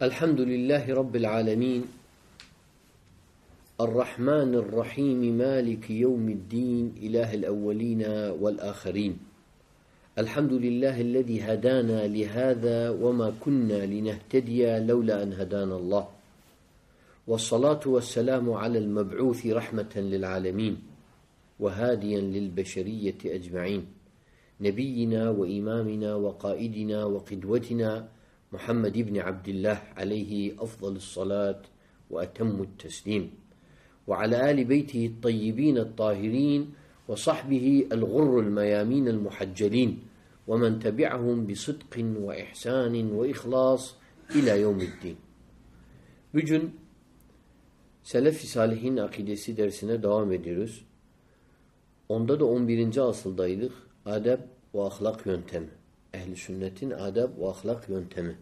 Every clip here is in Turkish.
الحمد لله رب العالمين. الرحمن الرحيم مالك يوم الدين إله الأولين والآخرين. الحمد لله الذي هدانا لهذا وما كنا لنهتدي لولا أن هدانا الله. والصلاة والسلام على المبعوث رحمة للعالمين وهاديا للبشرية أجمعين. نبينا وإمامنا وقائدنا وقدوتنا محمد بن عبد الله عليه أفضل الصلاة وأتم التسليم وعلى آل بيته الطيبين الطاهرين وصحبه الغر الميامين المحجلين ومن تبعهم بصدق وإحسان وإخلاص إلى يوم الدين Bugün Selef-i Salihin akidesi dersine devam ediyoruz. Onda da 11. asıldaydık. Adab ve ahlak yöntemi. Ehli sünnetin adab ve ahlak yöntemi.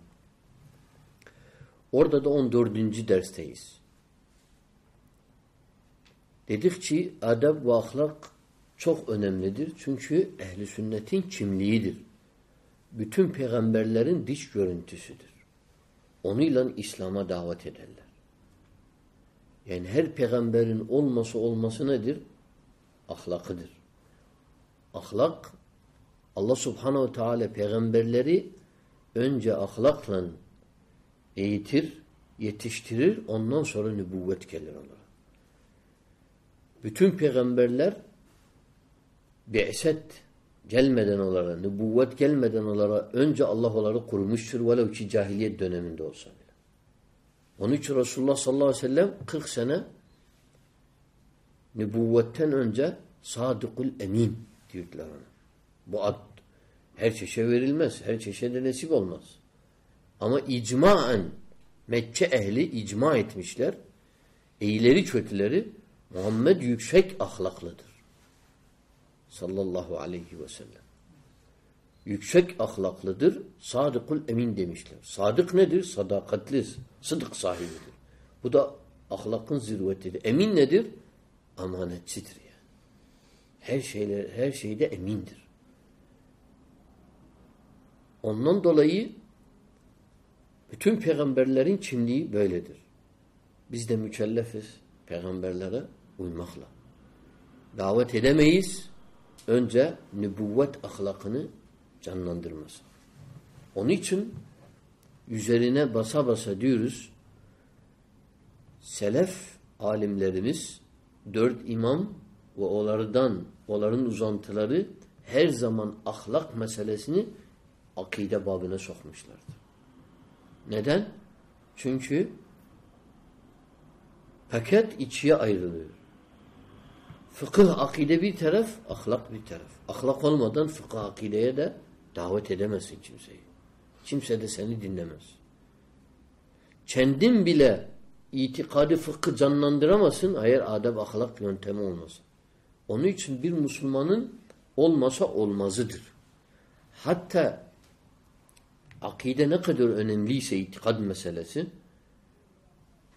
Orada da 14. dersteyiz. Dedik ki adab ve ahlak çok önemlidir. Çünkü ehli sünnetin kimliğidir. Bütün peygamberlerin diş görüntüsüdür. Onunla İslam'a davet ederler. Yani her peygamberin olması olması nedir? Ahlakıdır. Ahlak Allah subhanehu ve teala peygamberleri önce ahlakla eğitir, yetiştirir, ondan sonra nübüvvet gelir onlara. Bütün peygamberler bi'set gelmeden onlara, nübüvvet gelmeden onlara önce Allah onları kurmuştur velev ki cahiliyet döneminde olsa bile. Onun için Resulullah sallallahu aleyhi ve sellem 40 sene nübüvvetten önce sadıkul emin diyorlar ona. Bu ad her çeşe verilmez. Her çeşe de nasip olmaz. Ama icmaen Mekke ehli icma etmişler. İyileri kötüleri Muhammed yüksek ahlaklıdır. Sallallahu aleyhi ve sellem. Yüksek ahlaklıdır. Sadıkul emin demişler. Sadık nedir? Sadakatli, sıdık sahibidir. Bu da ahlakın zirvetidir. Emin nedir? Amanetçidir yani. Her şeyler her şeyde emindir. Ondan dolayı bütün peygamberlerin kimliği böyledir. Biz de mükellefiz peygamberlere uymakla. Davet edemeyiz. Önce nübüvvet ahlakını canlandırması. Onun için üzerine basa basa diyoruz selef alimlerimiz dört imam ve onlardan onların uzantıları her zaman ahlak meselesini akide babına sokmuşlardır. Neden? Çünkü paket içiye ayrılıyor. Fıkıh akide bir taraf, ahlak bir taraf. Ahlak olmadan fıkıh akideye de davet edemezsin kimseyi. Kimse de seni dinlemez. Kendin bile itikadı fıkhı canlandıramazsın eğer adab ahlak yöntemi olmasa. Onun için bir Müslümanın olmasa olmazıdır. Hatta akide ne kadar önemliyse itikad meselesi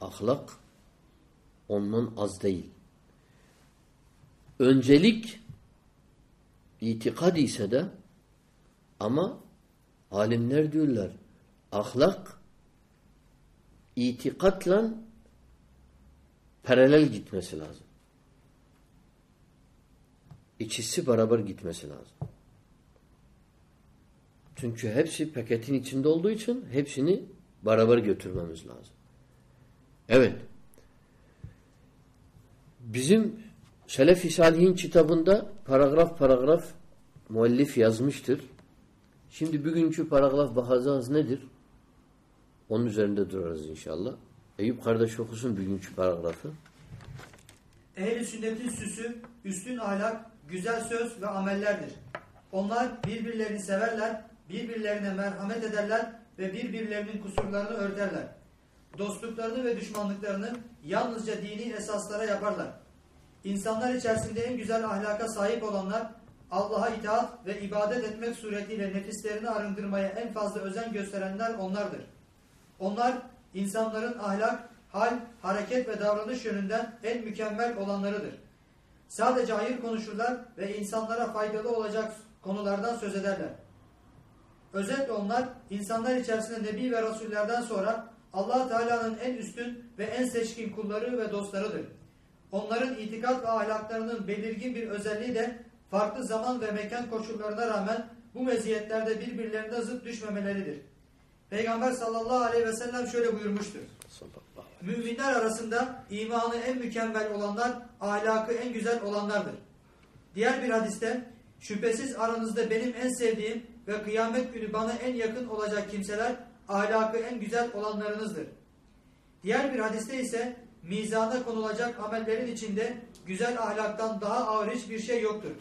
ahlak ondan az değil. Öncelik itikad ise de ama alimler diyorlar ahlak itikatla paralel gitmesi lazım. İkisi beraber gitmesi lazım. Çünkü hepsi paketin içinde olduğu için hepsini beraber götürmemiz lazım. Evet. Bizim Selef-i Salihin kitabında paragraf paragraf muallif yazmıştır. Şimdi bugünkü paragraf bakacağız nedir? Onun üzerinde durarız inşallah. Eyüp kardeş okusun bugünkü paragrafı. Ehl-i sünnetin süsü, üstün ahlak, güzel söz ve amellerdir. Onlar birbirlerini severler, birbirlerine merhamet ederler, ve birbirlerinin kusurlarını örterler. Dostluklarını ve düşmanlıklarını yalnızca dini esaslara yaparlar. İnsanlar içerisinde en güzel ahlaka sahip olanlar Allah'a itaat ve ibadet etmek suretiyle nefislerini arındırmaya en fazla özen gösterenler onlardır. Onlar insanların ahlak, hal, hareket ve davranış yönünden en mükemmel olanlarıdır. Sadece hayır konuşurlar ve insanlara faydalı olacak konulardan söz ederler. Özetle onlar insanlar içerisinde Nebi ve Rasullerden sonra allah Teala'nın en üstün ve en seçkin kulları ve dostlarıdır. Onların itikat ve ahlaklarının belirgin bir özelliği de farklı zaman ve mekan koşullarına rağmen bu meziyetlerde birbirlerine zıt düşmemeleridir. Peygamber sallallahu aleyhi ve sellem şöyle buyurmuştur. Müminler arasında imanı en mükemmel olanlar, ahlakı en güzel olanlardır. Diğer bir hadiste, şüphesiz aranızda benim en sevdiğim ve kıyamet günü bana en yakın olacak kimseler, ahlakı en güzel olanlarınızdır. Diğer bir hadiste ise, mizana konulacak amellerin içinde güzel ahlaktan daha ağır hiçbir şey yoktur.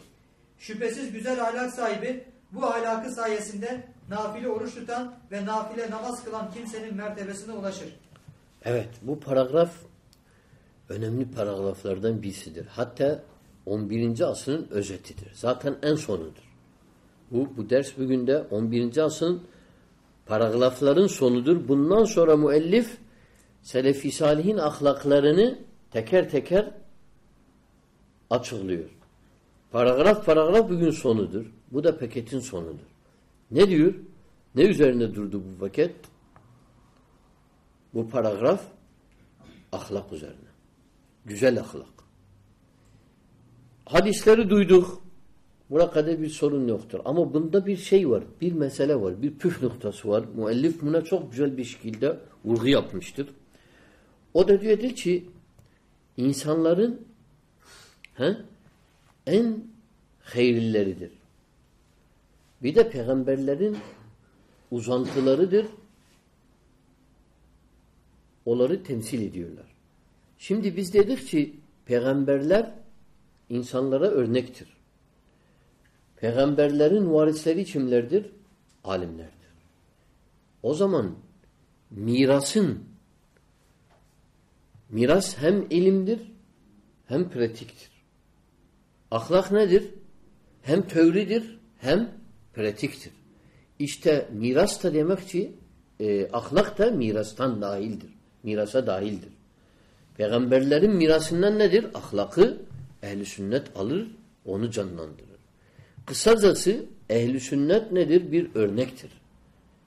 Şüphesiz güzel ahlak sahibi, bu ahlakı sayesinde nafile oruç tutan ve nafile namaz kılan kimsenin mertebesine ulaşır. Evet bu paragraf önemli paragraflardan birisidir. Hatta 11. asrın özetidir. Zaten en sonudur. Bu, bu ders bugün de 11. asrın paragrafların sonudur. Bundan sonra müellif Selefi Salihin ahlaklarını teker teker açıklıyor. Paragraf paragraf bugün sonudur. Bu da paketin sonudur. Ne diyor? Ne üzerine durdu bu paket? Bu paragraf ahlak üzerine. Güzel ahlak. Hadisleri duyduk. Buna kadar bir sorun yoktur. Ama bunda bir şey var. Bir mesele var. Bir püf noktası var. Müellif buna çok güzel bir şekilde vurgu yapmıştır. O da diyordur ki insanların he, en hayırlileridir. Bir de peygamberlerin uzantılarıdır. Onları temsil ediyorlar. Şimdi biz dedik ki peygamberler insanlara örnektir. Peygamberlerin varisleri kimlerdir? Alimlerdir. O zaman mirasın miras hem ilimdir hem pratiktir. Ahlak nedir? Hem teoridir hem pratiktir. İşte miras da demek ki e, ahlak da mirastan dahildir. Mirasa dahildir. Peygamberlerin mirasından nedir? Ahlakı ehli sünnet alır, onu canlandırır. Kısacası ehli sünnet nedir? Bir örnektir.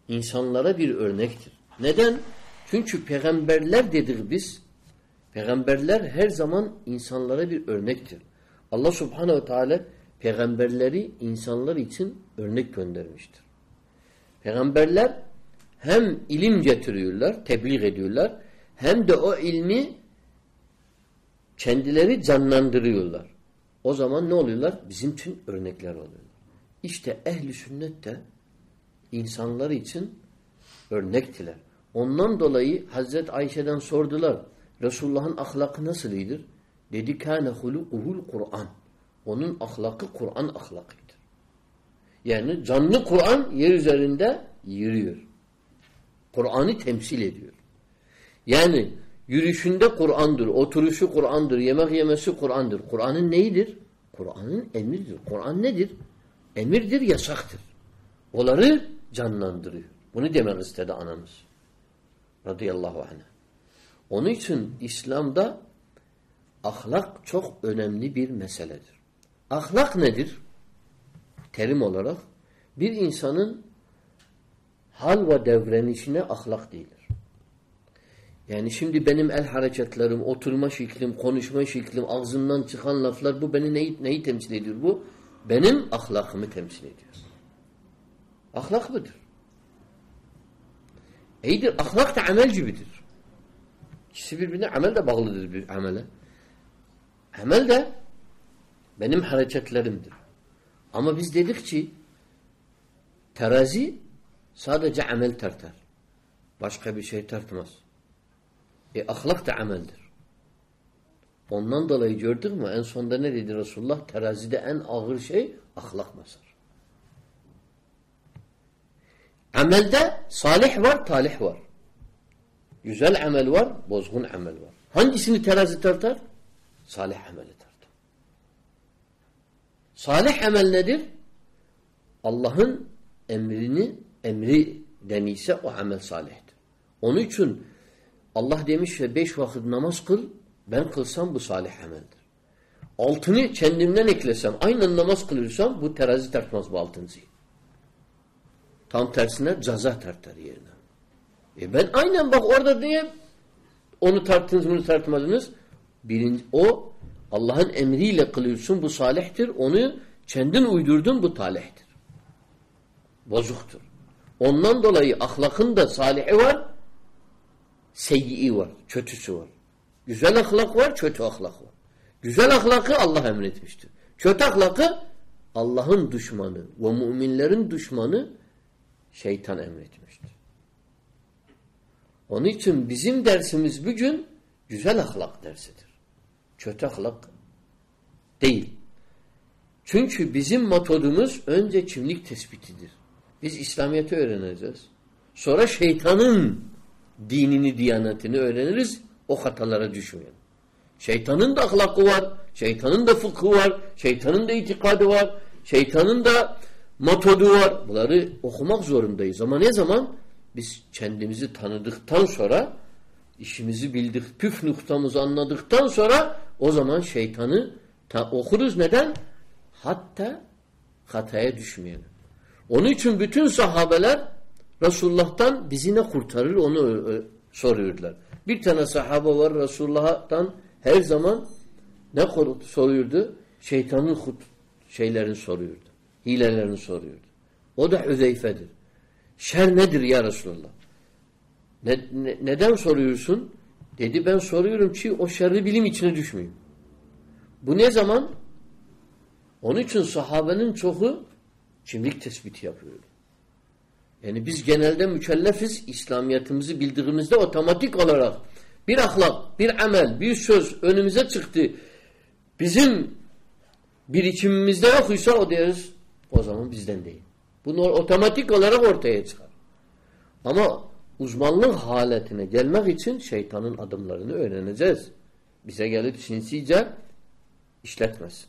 İnsanlara bir örnektir. Neden? Çünkü peygamberler dedik biz. Peygamberler her zaman insanlara bir örnektir. Allah subhanehu teala peygamberleri insanlar için örnek göndermiştir. Peygamberler hem ilim getiriyorlar, tebliğ ediyorlar, hem de o ilmi kendileri canlandırıyorlar. O zaman ne oluyorlar? Bizim için örnekler oluyorlar. İşte ehli sünnet de insanlar için örnektiler. Ondan dolayı Hazreti Ayşe'den sordular. Resulullah'ın ahlakı nasıl iyidir? Dedi kâne hulukuhul Kur'an. Onun ahlakı Kur'an ahlakıdır. Yani canlı Kur'an yer üzerinde yürüyor. Kur'an'ı temsil ediyor. Yani yürüyüşünde Kur'an'dır, oturuşu Kur'an'dır, yemek yemesi Kur'an'dır. Kur'an'ın neyidir? Kur'an'ın emirdir. Kur'an nedir? Emirdir, yasaktır. Onları canlandırıyor. Bunu demek istedi anamız. Radıyallahu anh. Onun için İslam'da ahlak çok önemli bir meseledir. Ahlak nedir? Terim olarak bir insanın hal ve devrenişine ahlak değildir. Yani şimdi benim el hareketlerim, oturma şeklim, konuşma şeklim, ağzımdan çıkan laflar bu beni neyi, neyi temsil ediyor? Bu benim ahlakımı temsil ediyor. Ahlak budur. İyidir. Ahlak da amel gibidir. İkisi birbirine amel de bağlıdır bir amele. Amel de benim hareketlerimdir. Ama biz dedik ki terazi sadece amel tartar. Başka bir şey tartmaz. E ahlak da ameldir. Ondan dolayı gördük mü en sonda ne dedi Resulullah? Terazide en ağır şey ahlak basar. Amelde salih var, talih var. Güzel amel var, bozgun amel var. Hangisini terazi tartar? Salih ameli tartar. Salih amel nedir? Allah'ın emrini, emri deniyse o amel salihtir. Onun için Allah demiş ve beş vakit namaz kıl, ben kılsam bu salih ameldir. Altını kendimden eklesem, aynen namaz kılırsam bu terazi tartmaz bu altıncıyı. Tam tersine caza tartar yerine. E ben aynen bak orada niye onu tarttınız bunu tartmadınız? Birinci, o Allah'ın emriyle kılıyorsun bu salihtir. Onu kendin uydurdun bu talihtir. Bozuktur. Ondan dolayı ahlakın da salihi var, seyyi var, kötüsü var. Güzel ahlak var, kötü ahlak var. Güzel ahlakı Allah emretmiştir. Kötü ahlakı Allah'ın düşmanı ve müminlerin düşmanı şeytan emretmiştir. Onun için bizim dersimiz bugün güzel ahlak dersidir. Kötü ahlak değil. Çünkü bizim metodumuz önce kimlik tespitidir. Biz İslamiyet'i öğreneceğiz. Sonra şeytanın dinini, diyanetini öğreniriz. O hatalara düşmeyelim. Şeytanın da ahlakı var. Şeytanın da fıkhı var. Şeytanın da itikadı var. Şeytanın da metodu var. Bunları okumak zorundayız. Ama ne zaman? Biz kendimizi tanıdıktan sonra işimizi bildik, püf noktamızı anladıktan sonra o zaman şeytanı okuruz. Neden? Hatta hataya düşmeyelim. Onun için bütün sahabeler Resulullah'tan bizi ne kurtarır onu soruyordular. Bir tane sahaba var Resulullah'tan her zaman ne soruyordu? Şeytanın hut şeylerini soruyordu. Hilelerini soruyordu. O da Hüzeyfe'dir. Şer nedir ya Resulullah? Ne, ne, neden soruyorsun? Dedi ben soruyorum ki o şerri bilim içine düşmeyeyim. Bu ne zaman? Onun için sahabenin çoğu kimlik tespiti yapıyor. Yani biz genelde mükellefiz. İslamiyetimizi bildiğimizde otomatik olarak bir ahlak, bir amel, bir söz önümüze çıktı. Bizim birikimimizde yoksa o deriz o zaman bizden değil. Bunu otomatik olarak ortaya çıkar. Ama uzmanlık haletine gelmek için şeytanın adımlarını öğreneceğiz. Bize gelip sinsice işletmez.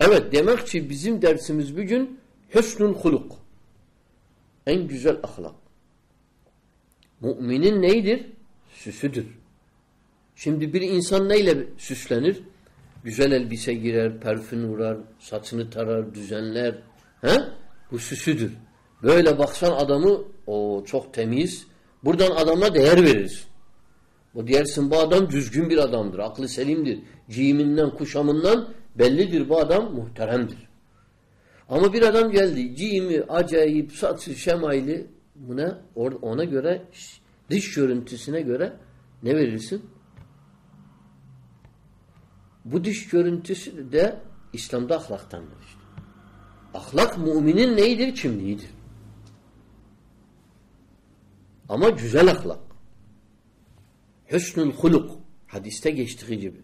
Evet demek ki bizim dersimiz bugün hüsnül huluk. En güzel ahlak. Müminin neydir? Süsüdür. Şimdi bir insan neyle süslenir? Güzel elbise girer, parfüm vurar, saçını tarar, düzenler. He? Bu süsüdür. Böyle baksan adamı o çok temiz. Buradan adama değer verirsin. Bu diyersin bu adam düzgün bir adamdır. Aklı selimdir. Giyiminden, kuşamından bellidir bu adam muhteremdir. Ama bir adam geldi. Giyimi acayip, saçı, şemayli buna ona göre dış görüntüsüne göre ne verirsin? Bu dış görüntüsü de İslam'da ahlaktandır işte. Ahlak müminin neydir? Kimliğidir. Ama güzel ahlak. Hüsnül huluk. Hadiste geçtiği gibi.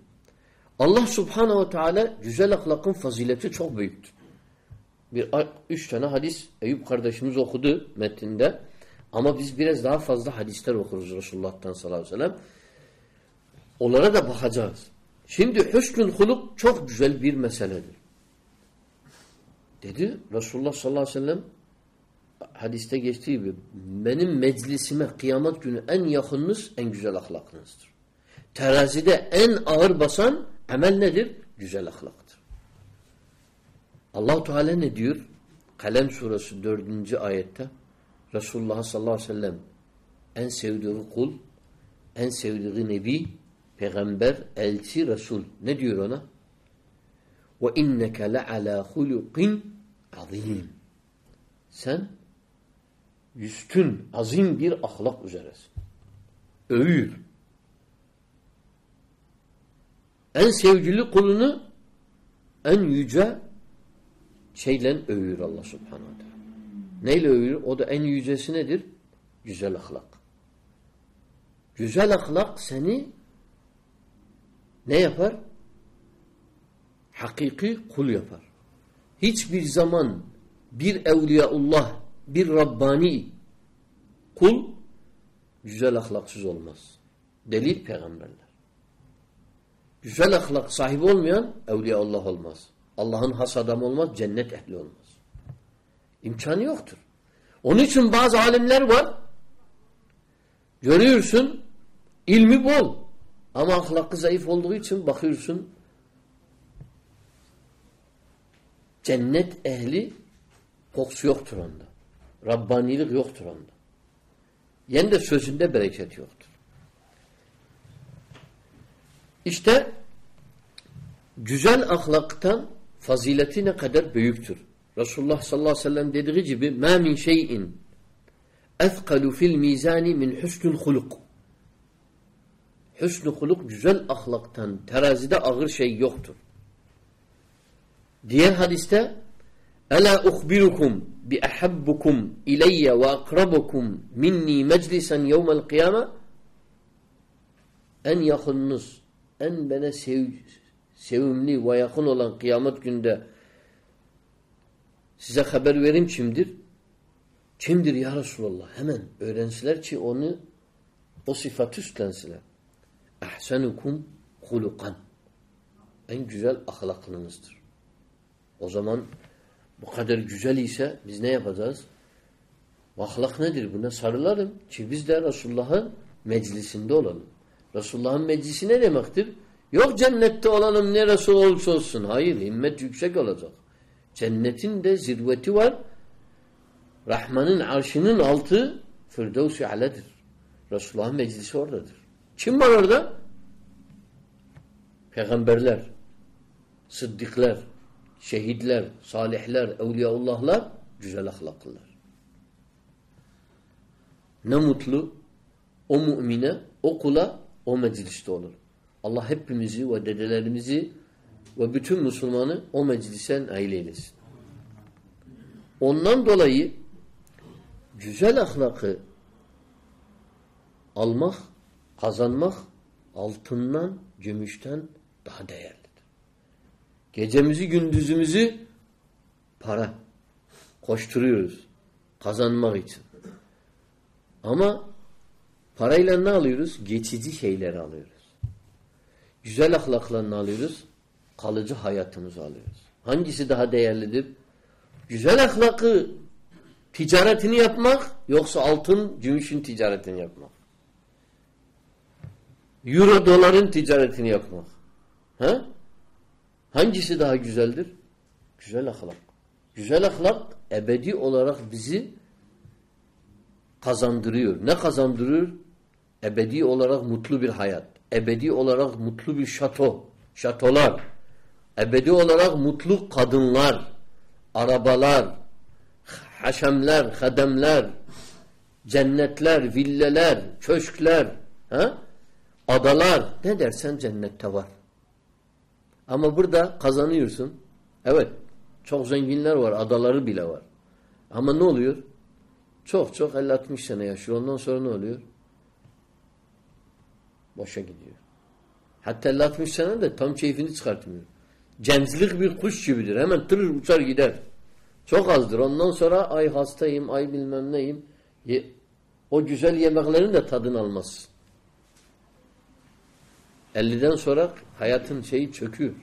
Allah subhanehu ve teala güzel ahlakın fazileti çok büyüktür. Bir, üç tane hadis Eyüp kardeşimiz okudu metinde. Ama biz biraz daha fazla hadisler okuruz Resulullah'tan sallallahu aleyhi ve sellem. Onlara da bakacağız. Şimdi hüsnül huluk çok güzel bir meseledir. Dedi Resulullah sallallahu aleyhi ve sellem hadiste geçtiği gibi benim meclisime kıyamet günü en yakınınız en güzel ahlaklınızdır. Terazide en ağır basan amel nedir? Güzel ahlaktır. Allah Teala ne diyor? Kalem suresi dördüncü ayette Resulullah sallallahu aleyhi ve sellem en sevdiği kul, en sevdiği nebi, peygamber, elçi, resul. Ne diyor ona? Ve inneke le'alâ hulukin azim. Sen üstün, azim bir ahlak üzeresin. Övüyor. En sevgili kulunu en yüce şeyle övüyor Allah subhanahu teala. Neyle övüyor? O da en yücesi nedir? Güzel ahlak. Güzel ahlak seni ne yapar? Hakiki kul yapar. Hiçbir zaman bir evliyaullah, bir Rabbani Kul güzel ahlaksız olmaz. Delil peygamberler. Güzel ahlak sahibi olmayan evliya Allah olmaz. Allah'ın has adamı olmaz, cennet ehli olmaz. İmkanı yoktur. Onun için bazı alimler var. Görüyorsun ilmi bol. Ama ahlakı zayıf olduğu için bakıyorsun cennet ehli kokusu yoktur onda. Rabbanilik yoktur onda. Yen de sözünde bereket yoktur. İşte güzel ahlaktan fazileti ne kadar büyüktür. Resulullah sallallahu aleyhi ve sellem dediği gibi مَا مِنْ شَيْءٍ اَثْقَلُ فِي الْمِيزَانِ مِنْ حُسْنُ الْخُلُقُ Hüsnü huluk güzel ahlaktan terazide ağır şey yoktur. Diğer hadiste Ela uhbirukum bi ahabbukum ileyye ve akrabukum minni meclisen yevmel kıyame en yakınınız en bana sev, sevimli ve yakın olan kıyamet günde size haber verim kimdir? Kimdir ya Resulallah? Hemen öğrensiler ki onu o sıfatı üstlensiler. Ahsenukum hulukan. En güzel ahlaklınızdır. O zaman bu kadar güzel ise biz ne yapacağız? Ahlak nedir? Buna sarılalım ki biz de Resulullah'ın meclisinde olalım. Resulullah'ın meclisi ne demektir? Yok cennette olalım neresi olursa olsun. Hayır, himmet yüksek olacak. Cennetin de zirveti var. Rahman'ın arşının altı Firdevs-i Ale'dir. Resulullah'ın meclisi oradadır. Kim var orada? Peygamberler, sıddıklar, şehitler, salihler, evliyaullahlar, güzel ahlaklılar. Ne mutlu o mümine, o kula o mecliste olur. Allah hepimizi ve dedelerimizi ve bütün Müslümanı o meclisen aile. Ondan dolayı güzel ahlakı almak, kazanmak altından, gümüşten daha değerlidir. Gecemizi, gündüzümüzü para koşturuyoruz kazanmak için. Ama parayla ne alıyoruz? Geçici şeyleri alıyoruz. Güzel ahlakla ne alıyoruz? Kalıcı hayatımızı alıyoruz. Hangisi daha değerlidir? Güzel ahlakı ticaretini yapmak yoksa altın, gümüşün ticaretini yapmak. Euro doların ticaretini yapmak. Ha? Hangisi daha güzeldir? Güzel ahlak. Güzel ahlak ebedi olarak bizi kazandırıyor. Ne kazandırıyor? Ebedi olarak mutlu bir hayat. Ebedi olarak mutlu bir şato. Şatolar. Ebedi olarak mutlu kadınlar. Arabalar. Haşemler, hademler. Cennetler, villeler, köşkler. Ha? Adalar. Ne dersen cennette var. Ama burada kazanıyorsun. Evet. Çok zenginler var. Adaları bile var. Ama ne oluyor? Çok çok 50-60 sene yaşıyor. Ondan sonra ne oluyor? Boşa gidiyor. Hatta 50-60 sene de tam keyfini çıkartmıyor. Gençlik bir kuş gibidir. Hemen tırır uçar gider. Çok azdır. Ondan sonra ay hastayım, ay bilmem neyim. O güzel yemeklerin de tadını almaz. 50'den sonra hayatın şeyi çöküyor.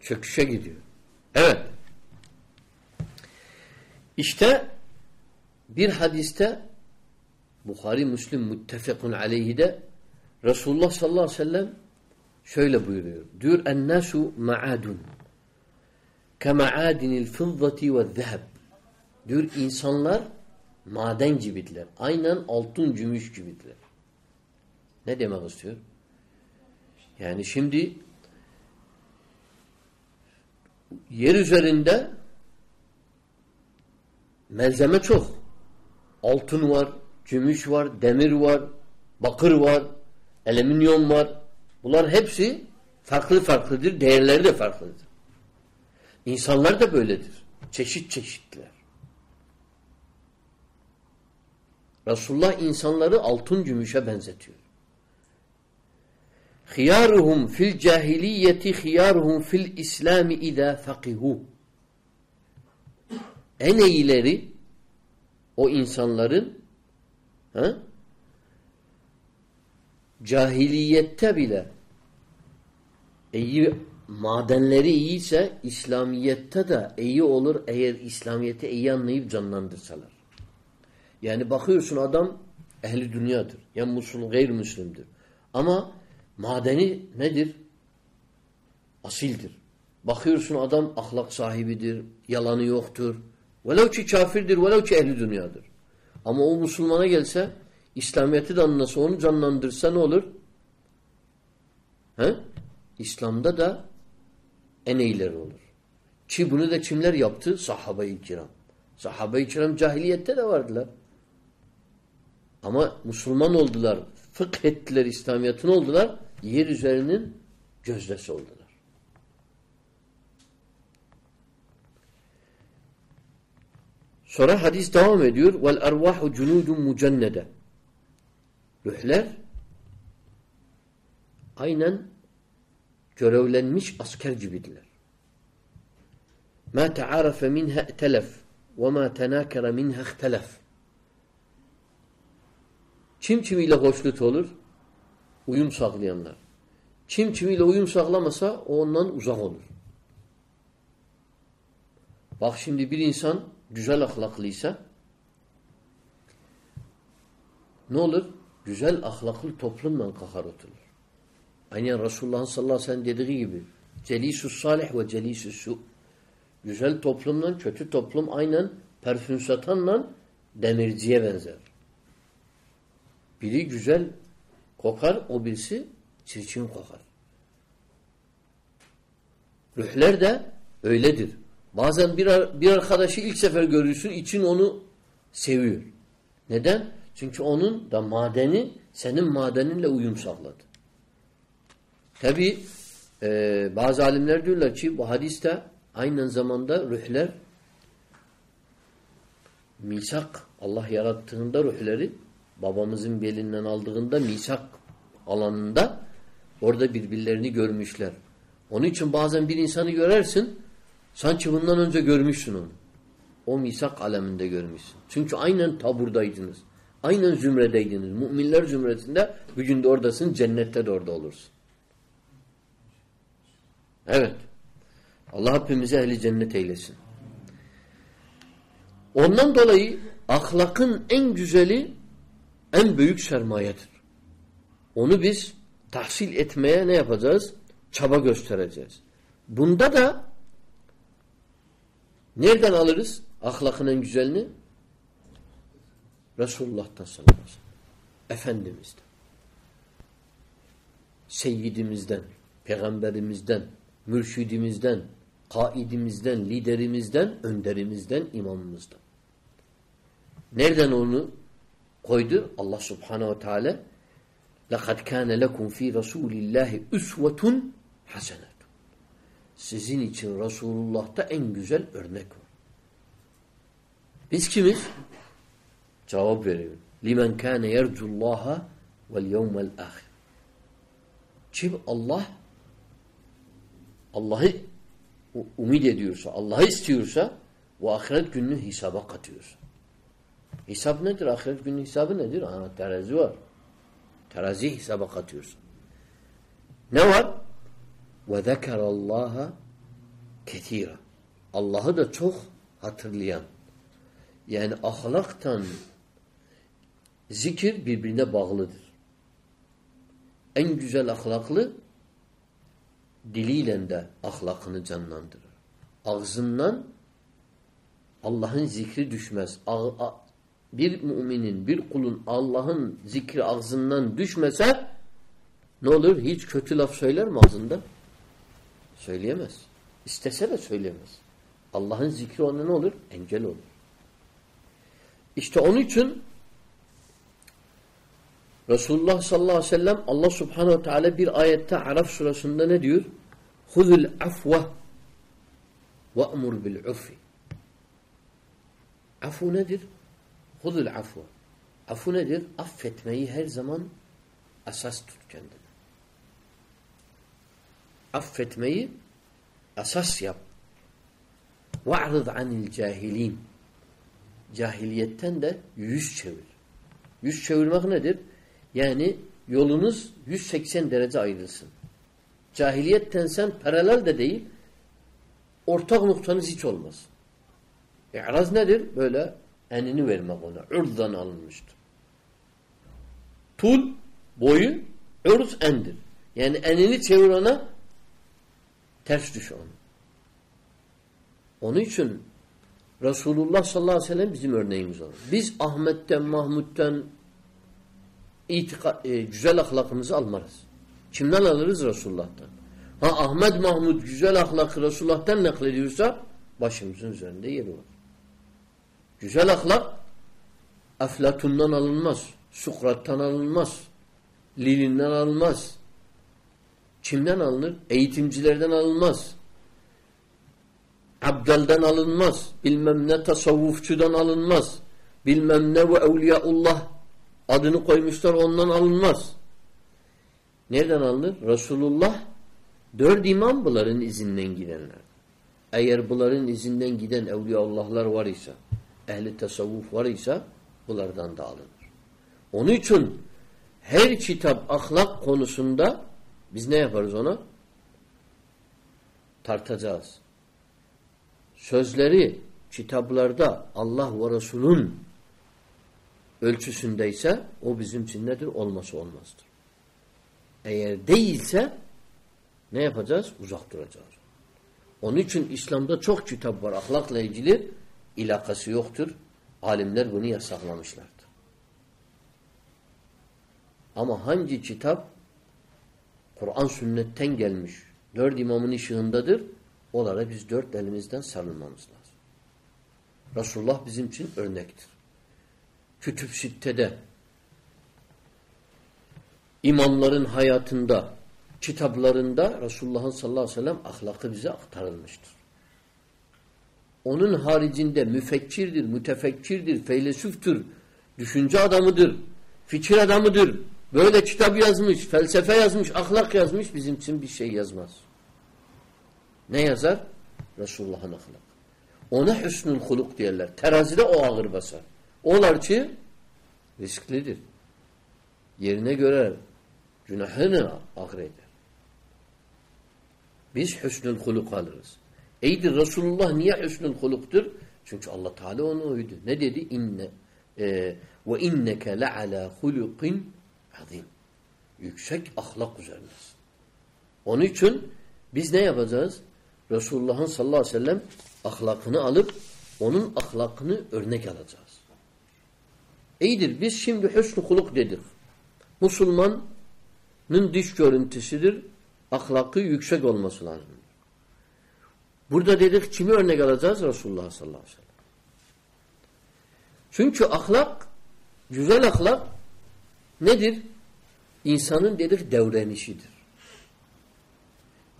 Çöküşe gidiyor. Evet. İşte bir hadiste Bukhari Müslim muttefekun aleyhide Resulullah sallallahu aleyhi ve sellem şöyle buyuruyor. Diyor ennasu ma'adun kema'adinil fıddati ve zeheb. Diyor insanlar maden gibidirler. Aynen altın gümüş gibidirler. Ne demek istiyor? Yani şimdi yer üzerinde malzeme çok. Altın var, gümüş var, demir var, bakır var, alüminyum var. Bunlar hepsi farklı farklıdır. Değerleri de farklıdır. İnsanlar da böyledir. Çeşit çeşitler. Resulullah insanları altın gümüşe benzetiyor. Hiyaruhum fil cahiliyeti hiyaruhum fil İslami izâ fakihu. En iyileri o insanların Ha? Cahiliyette bile iyi madenleri iyiyse İslamiyette de iyi olur eğer İslamiyet'i iyi anlayıp canlandırsalar. Yani bakıyorsun adam ehli dünyadır. Ya Müslüm, gayrimüslimdir. Ama madeni nedir? Asildir. Bakıyorsun adam ahlak sahibidir, yalanı yoktur. Velev ki kafirdir, velev ki ehli dünyadır. Ama o Müslümana gelse, İslamiyet'i de anlasa, onu canlandırsa ne olur? He? İslam'da da en iyileri olur. Ki bunu da kimler yaptı? Sahabe-i kiram. Sahabe-i kiram cahiliyette de vardılar. Ama Müslüman oldular, fıkh ettiler, İslamiyet'in oldular, yer üzerinin gözdesi oldular. Sonra hadis devam ediyor. Vel ervahu cunudun mucennede. Ruhlar aynen görevlenmiş asker gibidirler. Ma taarafe minha etelef ve ma tenakara minha. Kim kimiyle hoşnut olur? Uyum sağlayanlar. Kim kimiyle uyum sağlamasa o ondan uzak olur. Bak şimdi bir insan güzel ahlaklıysa ne olur? Güzel ahlaklı toplumla kahar oturur. Aynen Resulullah sallallahu aleyhi ve sellem dediği gibi celisus salih ve celisus su. Güzel toplumla kötü toplum aynen parfüm satanla demirciye benzer. Biri güzel kokar, o birisi çirkin kokar. Ruhler de öyledir. Bazen bir, bir arkadaşı ilk sefer görürsün, için onu seviyor. Neden? Çünkü onun da madeni senin madeninle uyum sağladı. Tabi e, bazı alimler diyorlar ki bu hadiste aynı zamanda ruhler misak Allah yarattığında ruhları babamızın belinden aldığında misak alanında orada birbirlerini görmüşler. Onun için bazen bir insanı görersin sanki bundan önce görmüşsün onu. O misak aleminde görmüşsün. Çünkü aynen taburdaydınız. Aynen zümredeydiniz. Müminler zümresinde bir gün de oradasın, cennette de orada olursun. Evet. Allah hepimize ehli cennet eylesin. Ondan dolayı ahlakın en güzeli en büyük sermayedir. Onu biz tahsil etmeye ne yapacağız? Çaba göstereceğiz. Bunda da nereden alırız ahlakın en güzelini? Resulullah'tan sallallahu aleyhi ve sellem. Efendimiz'den. Seyyidimizden, peygamberimizden, mürşidimizden, kaidimizden, liderimizden, önderimizden, imamımızdan. Nereden onu koydu? Allah subhanehu ve teala لَقَدْ كَانَ لَكُمْ ف۪ي رَسُولِ اللّٰهِ اُسْوَةٌ حَسَنَةٌ Sizin için Resulullah'ta en güzel örnek var. Biz kimiz? Cevap veriyor. Limen kâne yercullâha vel yevmel âhir. Kim Allah Allah'ı umid ediyorsa, Allah'ı istiyorsa ve ahiret gününü hesaba katıyorsa. Hesap nedir? Ahiret gününün hesabı nedir? Ana terazi var. Terazi hesaba katıyorsun. Ne var? Ve zekerallaha ketira. Allah'ı da çok hatırlayan. Yani ahlaktan zikir birbirine bağlıdır. En güzel ahlaklı diliyle de ahlakını canlandırır. Ağzından Allah'ın zikri düşmez. Bir müminin, bir kulun Allah'ın zikri ağzından düşmese ne olur? Hiç kötü laf söyler mi ağzında? Söyleyemez. İstese de söyleyemez. Allah'ın zikri ona ne olur? Engel olur. İşte onun için Resulullah sallallahu aleyhi ve sellem Allah subhanehu teala bir ayette Araf surasında ne diyor? Huzul afve ve emur bil ufi. Afu nedir? Huzul afve. Afu nedir? Affetmeyi her zaman asas tut kendine. Affetmeyi asas yap. Ve'rid anil cahilin. Cahiliyetten de yüz çevir. Yüz çevirmek nedir? Yani yolunuz 180 derece ayrılsın. Cahiliyetten sen paralel de değil, ortak noktanız hiç olmaz. İ'raz nedir? Böyle enini vermek ona. Ürdan alınmıştır. Tul, boyu, ürz endir. Yani enini çevir ona, ters düş ona. Onun için Resulullah sallallahu aleyhi ve sellem bizim örneğimiz olur. Biz Ahmet'ten, Mahmud'den itika, e, güzel ahlakımızı almarız. Kimden alırız? Resulullah'tan. Ha Ahmet Mahmud güzel ahlakı Resulullah'tan naklediyorsa başımızın üzerinde yeri var. Güzel ahlak Eflatun'dan alınmaz. Sukrat'tan alınmaz. Lilin'den alınmaz. Kimden alınır? Eğitimcilerden alınmaz. Abdelden alınmaz. Bilmem ne tasavvufçudan alınmaz. Bilmem ne ve evliyaullah adını koymuşlar ondan alınmaz. Nereden alınır? Resulullah dört imam bunların izinden gidenler. Eğer bunların izinden giden evliyaullahlar var ise, ehli tasavvuf var ise bunlardan da alınır. Onun için her kitap ahlak konusunda biz ne yaparız ona? Tartacağız. Sözleri kitaplarda Allah ve Resul'ün ölçüsündeyse o bizim için nedir? Olması olmazdır. Eğer değilse ne yapacağız? Uzak duracağız. Onun için İslam'da çok kitap var. Ahlakla ilgili ilakası yoktur. Alimler bunu yasaklamışlardır. Ama hangi kitap Kur'an sünnetten gelmiş, dört imamın ışığındadır, onlara biz dört elimizden sarılmamız lazım. Resulullah bizim için örnektir. Kütüb Sitte'de imamların hayatında, kitaplarında Resulullah'ın sallallahu aleyhi ve sellem ahlakı bize aktarılmıştır. Onun haricinde müfekkirdir, mütefekkirdir, feylesüftür, düşünce adamıdır, fikir adamıdır. Böyle kitap yazmış, felsefe yazmış, ahlak yazmış bizim için bir şey yazmaz. Ne yazar? Resulullah'ın ahlak. Ona hüsnül huluk diyorlar. Terazide o ağır basar. Olar ki risklidir. Yerine göre günahını ağır eder. Biz hüsnül huluk alırız. Eydir Resulullah niye hüsnül huluktur? Çünkü Allah Teala onu uydu. Ne dedi? İnne e, ve inneke le'ala hulukin azim. Yüksek ahlak üzerindesin. Onun için biz ne yapacağız? Resulullah'ın sallallahu aleyhi ve sellem ahlakını alıp onun ahlakını örnek alacağız. İyidir. Biz şimdi hüsnü huluk dedik. Müslümanın dış görüntüsüdür. Ahlakı yüksek olması lazım. Burada dedik kimi örnek alacağız? Resulullah sallallahu aleyhi ve sellem. Çünkü ahlak, güzel ahlak nedir? İnsanın dedik devrenişidir.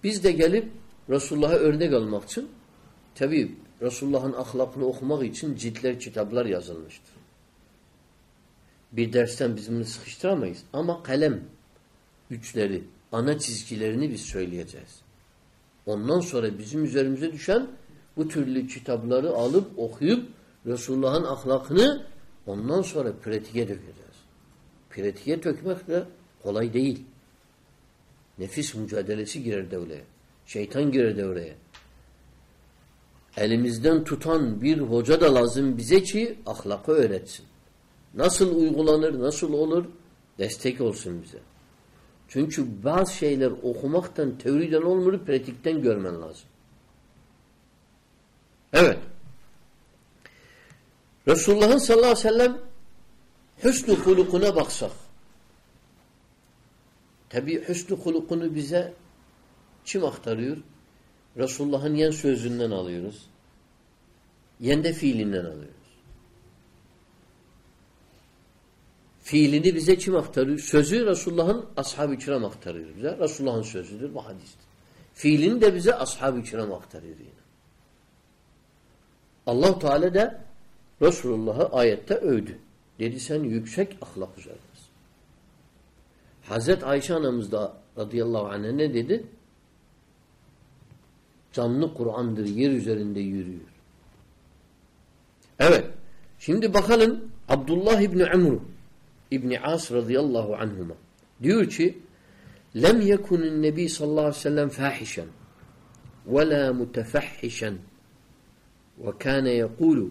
Biz de gelip Resulullah'a örnek almak için tabi Resulullah'ın ahlakını okumak için ciltler, kitaplar yazılmıştır. Bir dersten biz bunu sıkıştıramayız. Ama kalem güçleri, ana çizgilerini biz söyleyeceğiz. Ondan sonra bizim üzerimize düşen bu türlü kitapları alıp okuyup Resulullah'ın ahlakını ondan sonra pratiğe dökeceğiz. Pratiğe dökmek de kolay değil. Nefis mücadelesi girer devreye. Şeytan girer devreye. Elimizden tutan bir hoca da lazım bize ki ahlakı öğretsin. Nasıl uygulanır, nasıl olur destek olsun bize. Çünkü bazı şeyler okumaktan, teoriden olmuyor, pratikten görmen lazım. Evet. Resulullah'ın sallallahu aleyhi ve sellem hüsnü hulukuna baksak. Tabi hüsnü hulukunu bize kim aktarıyor? Resulullah'ın yen sözünden alıyoruz. Yen de fiilinden alıyoruz. Fiilini bize kim aktarıyor? Sözü Resulullah'ın ashab-ı kiram aktarıyor bize. Resulullah'ın sözüdür bu hadistir. Fiilini de bize ashab-ı kiram aktarıyor yine. allah Teala da Resulullah'ı ayette övdü. Dedi sen yüksek ahlak üzerindesin. Hazret Ayşe anamız da radıyallahu anh'a ne dedi? Canlı Kur'an'dır. Yer üzerinde yürüyor. Evet. Şimdi bakalım Abdullah İbni Amr İbni As radıyallahu anhuma. Diyor ki lem yekunun nebi sallallahu aleyhi ve sellem fahişen ve la mutefahhişen ve kâne yekulu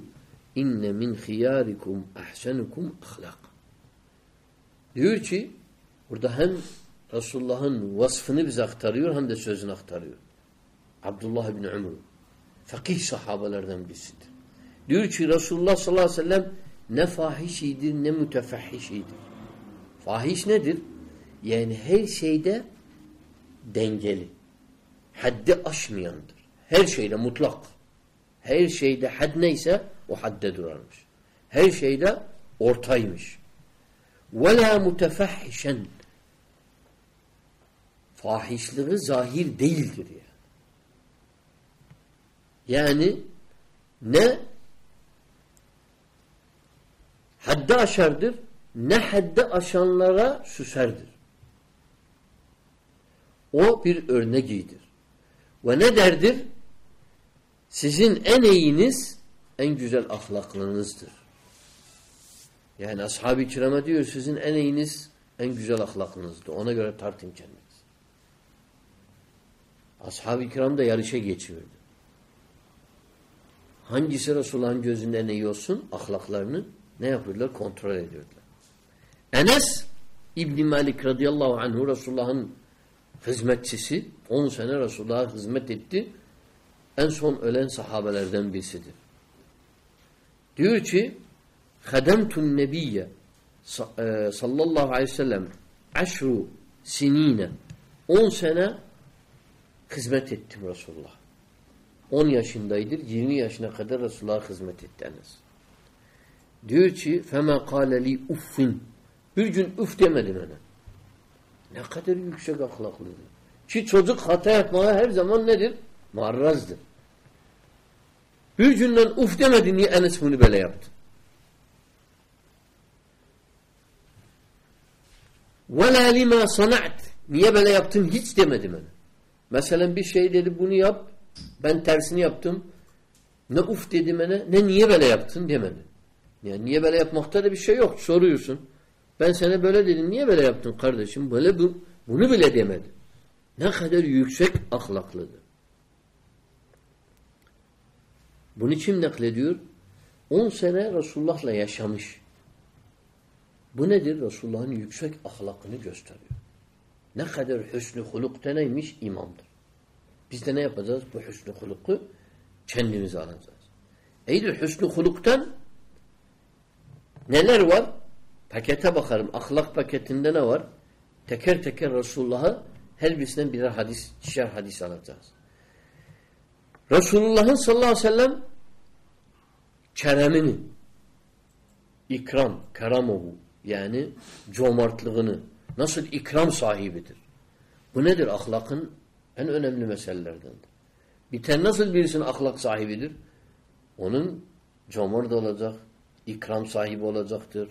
inne min khiyarikum ahsenukum ahlak. Diyor ki burada hem Resulullah'ın vasfını bize aktarıyor hem de sözünü aktarıyor. Abdullah bin Umr. Fakih sahabelerden birisidir. Diyor ki Resulullah sallallahu aleyhi ve sellem ne fahişidir ne mütefahhişidir. Fahiş nedir? Yani her şeyde dengeli. Haddi aşmayandır. Her şeyde mutlak. Her şeyde had neyse o hadde durarmış. Her şeyde ortaymış. وَلَا مُتَفَحِّشًا Fahişliği zahir değildir yani. Yani ne haddi aşardır ne haddi aşanlara süserdir. O bir örneğidir. Ve ne derdir? Sizin en iyiniz en güzel ahlaklınızdır. Yani ashab-ı kirama diyor sizin en iyiniz en güzel ahlaklınızdır. Ona göre tartın kendiniz. Ashab-ı kiram da yarışa geçiyordu. Hangisi Resulullah'ın gözünde en iyi olsun ahlaklarını ne yapıyorlar? Kontrol ediyorlar. Enes İbn Malik radıyallahu anhu Resulullah'ın hizmetçisi 10 sene Resulullah'a hizmet etti. En son ölen sahabelerden birisidir. Diyor ki Hademtun nebiyye e, sallallahu aleyhi ve sellem aşru sinine 10 sene hizmet ettim Resulullah. 10 yaşındaydır. 20 yaşına kadar Resulullah'a hizmet etti Enes. Diyor ki فَمَا قَالَ لِي uffin Bir gün üf demedim ona. Ne kadar yüksek ahlaklıdır. Ki çocuk hata yapmaya her zaman nedir? Marrazdır. Bir günden uf demedi niye Enes bunu böyle yaptı? وَلَا لِمَا صَنَعْتِ Niye böyle yaptın hiç demedim ona. Mesela bir şey dedi bunu yap. Ben tersini yaptım. Ne uf dedim ona ne niye böyle yaptın demedi. Yani niye böyle yapmakta da bir şey yok. Soruyorsun. Ben sana böyle dedim. Niye böyle yaptın kardeşim? Böyle bu, bunu bile demedi. Ne kadar yüksek ahlaklıdır. Bunu kim naklediyor? 10 sene Resulullah'la yaşamış. Bu nedir? Resulullah'ın yüksek ahlakını gösteriyor. Ne kadar hüsnü hulukta neymiş? İmamdır. Biz de ne yapacağız? Bu hüsnü huluku kendimize alacağız. Eydir hüsnü huluktan neler var? Pakete bakarım. Ahlak paketinde ne var? Teker teker Resulullah'a her birisinden birer hadis, ikişer hadis alacağız. Resulullah'ın sallallahu aleyhi ve sellem keremini ikram, keramohu yani cömertlığını nasıl ikram sahibidir. Bu nedir? Ahlakın en önemli meselelerdendir. Bir tane nasıl birisinin ahlak sahibidir? Onun cömert olacak, ikram sahibi olacaktır.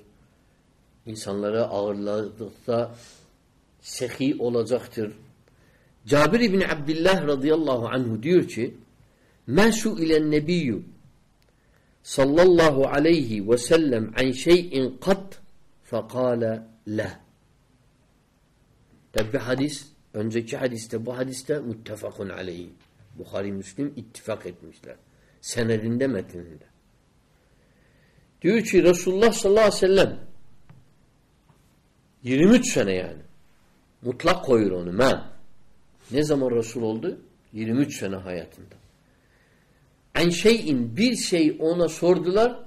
İnsanlara ağırladıkta sehi olacaktır. Cabir İbni Abdillah radıyallahu anhu diyor ki Men su'ilen nebiyyü sallallahu aleyhi ve sellem an şeyin kat fekale leh. Tabi hadis, önceki hadiste bu hadiste muttefakun aleyhi. Bukhari Müslim ittifak etmişler. Senedinde metninde. Diyor ki Resulullah sallallahu aleyhi ve sellem 23 sene yani. Mutlak koyur onu. Men. Ne zaman Resul oldu? 23 sene hayatında. En şeyin bir şey ona sordular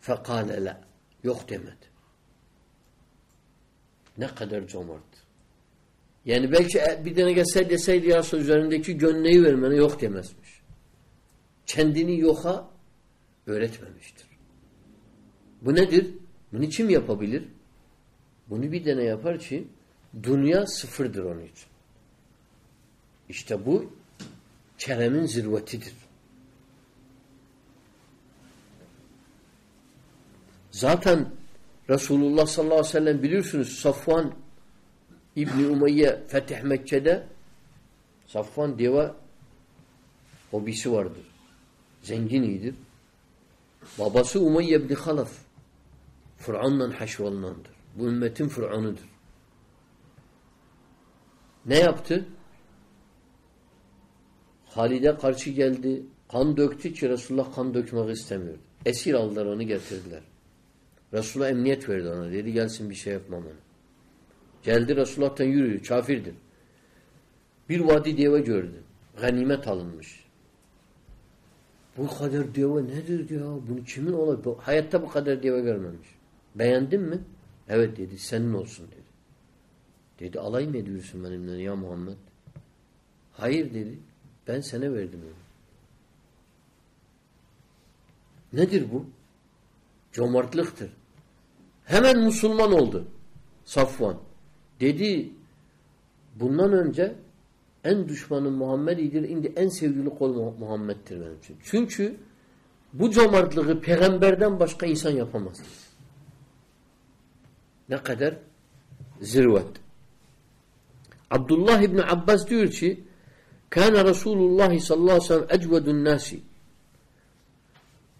fekale la. Yok demedi. Ne kadar cömert. Yani belki bir tane gelse deseydi ya üzerindeki gönleyi vermene yok demezmiş. Kendini yoka öğretmemiştir. Bu nedir? Bunu kim yapabilir? Bunu bir tane yapar ki dünya sıfırdır onun için. İşte bu keremin zirvetidir. Zaten Resulullah sallallahu aleyhi ve sellem biliyorsunuz Safvan İbni Umayye Fetih Mekke'de Safvan deva hobisi vardır. Zengin iyidir. Babası Umayye İbni Halaf. Fır'anla haşvolunandır. Bu ümmetin Fır'anudur. Ne yaptı? Halide karşı geldi. Kan döktü ki Resulullah kan dökmek istemiyordu. Esir aldılar onu getirdiler. Resulullah emniyet verdi ona. Dedi gelsin bir şey yapmam ona. Geldi Resulullah'tan yürüyor. Kafirdir. Bir vadi deve gördü. Ganimet alınmış. Bu kadar deve nedir ya? Bunu kimin olabilir? Hayatta bu kadar deve görmemiş. Beğendin mi? Evet dedi. Senin olsun dedi. Dedi alay mı ediyorsun benimle ya Muhammed? Hayır dedi. Ben sana verdim onu. Nedir bu? Cömertliktir. Hemen Müslüman oldu. Safvan. Dedi bundan önce en düşmanım Muhammed'idir. Şimdi en sevgili kol Muhammed'dir benim için. Çünkü bu cömertliği peygamberden başka insan yapamaz. Ne kadar zirvet. Abdullah İbni Abbas diyor ki Kâne Resulullah sallallahu aleyhi ve sellem ecvedun nâsi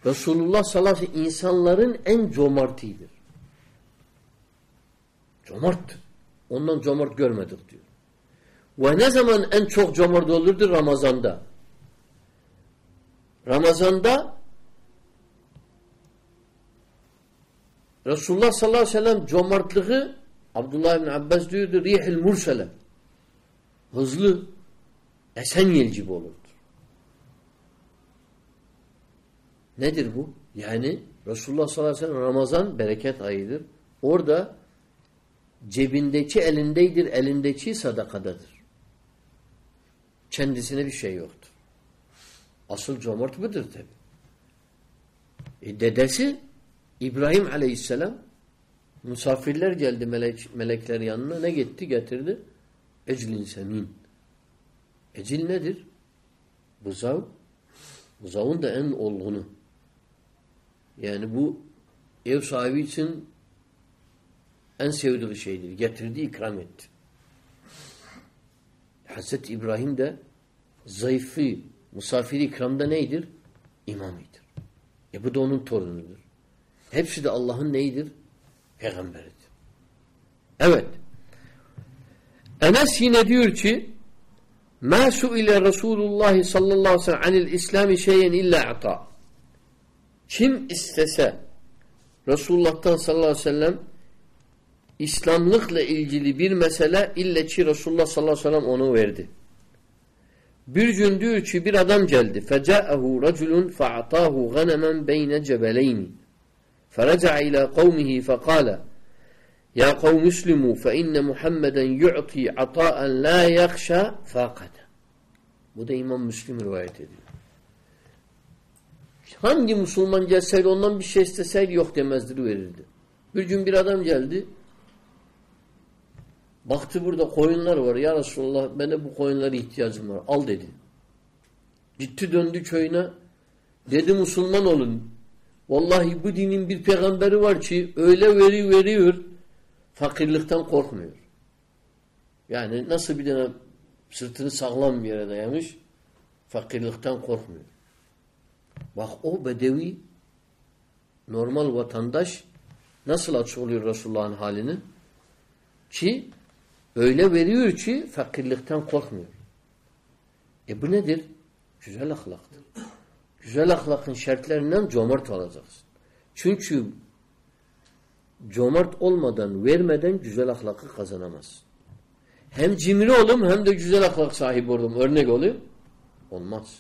Resulullah sallallahu aleyhi ve sellem insanların en cömertidir. Cömert. Ondan cömert görmedik diyor. Ve ne zaman en çok cömert olurdu? Ramazanda. Ramazanda Resulullah sallallahu aleyhi ve sellem cömertliği Abdullah ibn Abbas diyordu rihil mursele hızlı esen yel gibi olurdu. Nedir bu? Yani Resulullah sallallahu aleyhi ve sellem Ramazan bereket ayıdır. Orada cebindeki elindeydir, elindeki sadakadadır. Kendisine bir şey yoktur. Asıl cömert budur tabi. E dedesi İbrahim aleyhisselam misafirler geldi melek, melekler yanına ne gitti getirdi? Eclin semin. Ecil nedir? Buzav. Buzavın da en olgunu. Yani bu ev sahibi için en sevdiği şeydir. Getirdi, ikram etti. Hazreti İbrahim de zayıfı, misafiri ikramda neydir? İmamidir. E bu da onun torunudur. Hepsi de Allah'ın neydir? Peygamberidir. Evet. Enes yine diyor ki مَا سُئِلَ رَسُولُ اللّٰهِ sallallahu aleyhi ve sellem anil İslami şeyen illa ata. Kim istese Resulullah'tan sallallahu aleyhi ve sellem İslamlıkla ilgili bir mesele ille ki Resulullah sallallahu aleyhi ve sellem onu verdi. Bir gün diyor ki bir adam geldi. فَجَاءَهُ رَجُلٌ فَعَطَاهُ غَنَمًا بَيْنَ جَبَلَيْنِ فَرَجَعَ إِلَى قَوْمِهِ فَقَالَ يَا قَوْمِ اسْلِمُوا فَإِنَّ مُحَمَّدًا يُعْطِي عَطَاءً لَا يَخْشَى فَاقَدَ Bu da İmam Müslim rivayet ediyor. Hangi Müslüman gelseydi ondan bir şey isteseydi yok demezdir verirdi. Bir gün bir adam geldi Baktı burada koyunlar var. Ya Resulallah bana bu koyunlara ihtiyacım var. Al dedi. Gitti döndü köyüne. Dedi Müslüman olun. Vallahi bu dinin bir peygamberi var ki öyle veri veriyor. Fakirlikten korkmuyor. Yani nasıl bir tane sırtını sağlam bir yere dayamış. Fakirlikten korkmuyor. Bak o bedevi normal vatandaş nasıl açıklıyor Resulullah'ın halini? Ki Öyle veriyor ki fakirlikten korkmuyor. E bu nedir? Güzel ahlaktır. Güzel ahlakın şartlarından cömert olacaksın. Çünkü cömert olmadan, vermeden güzel ahlakı kazanamazsın. Hem cimri olum hem de güzel ahlak sahibi olum. Örnek olayım. Olmaz.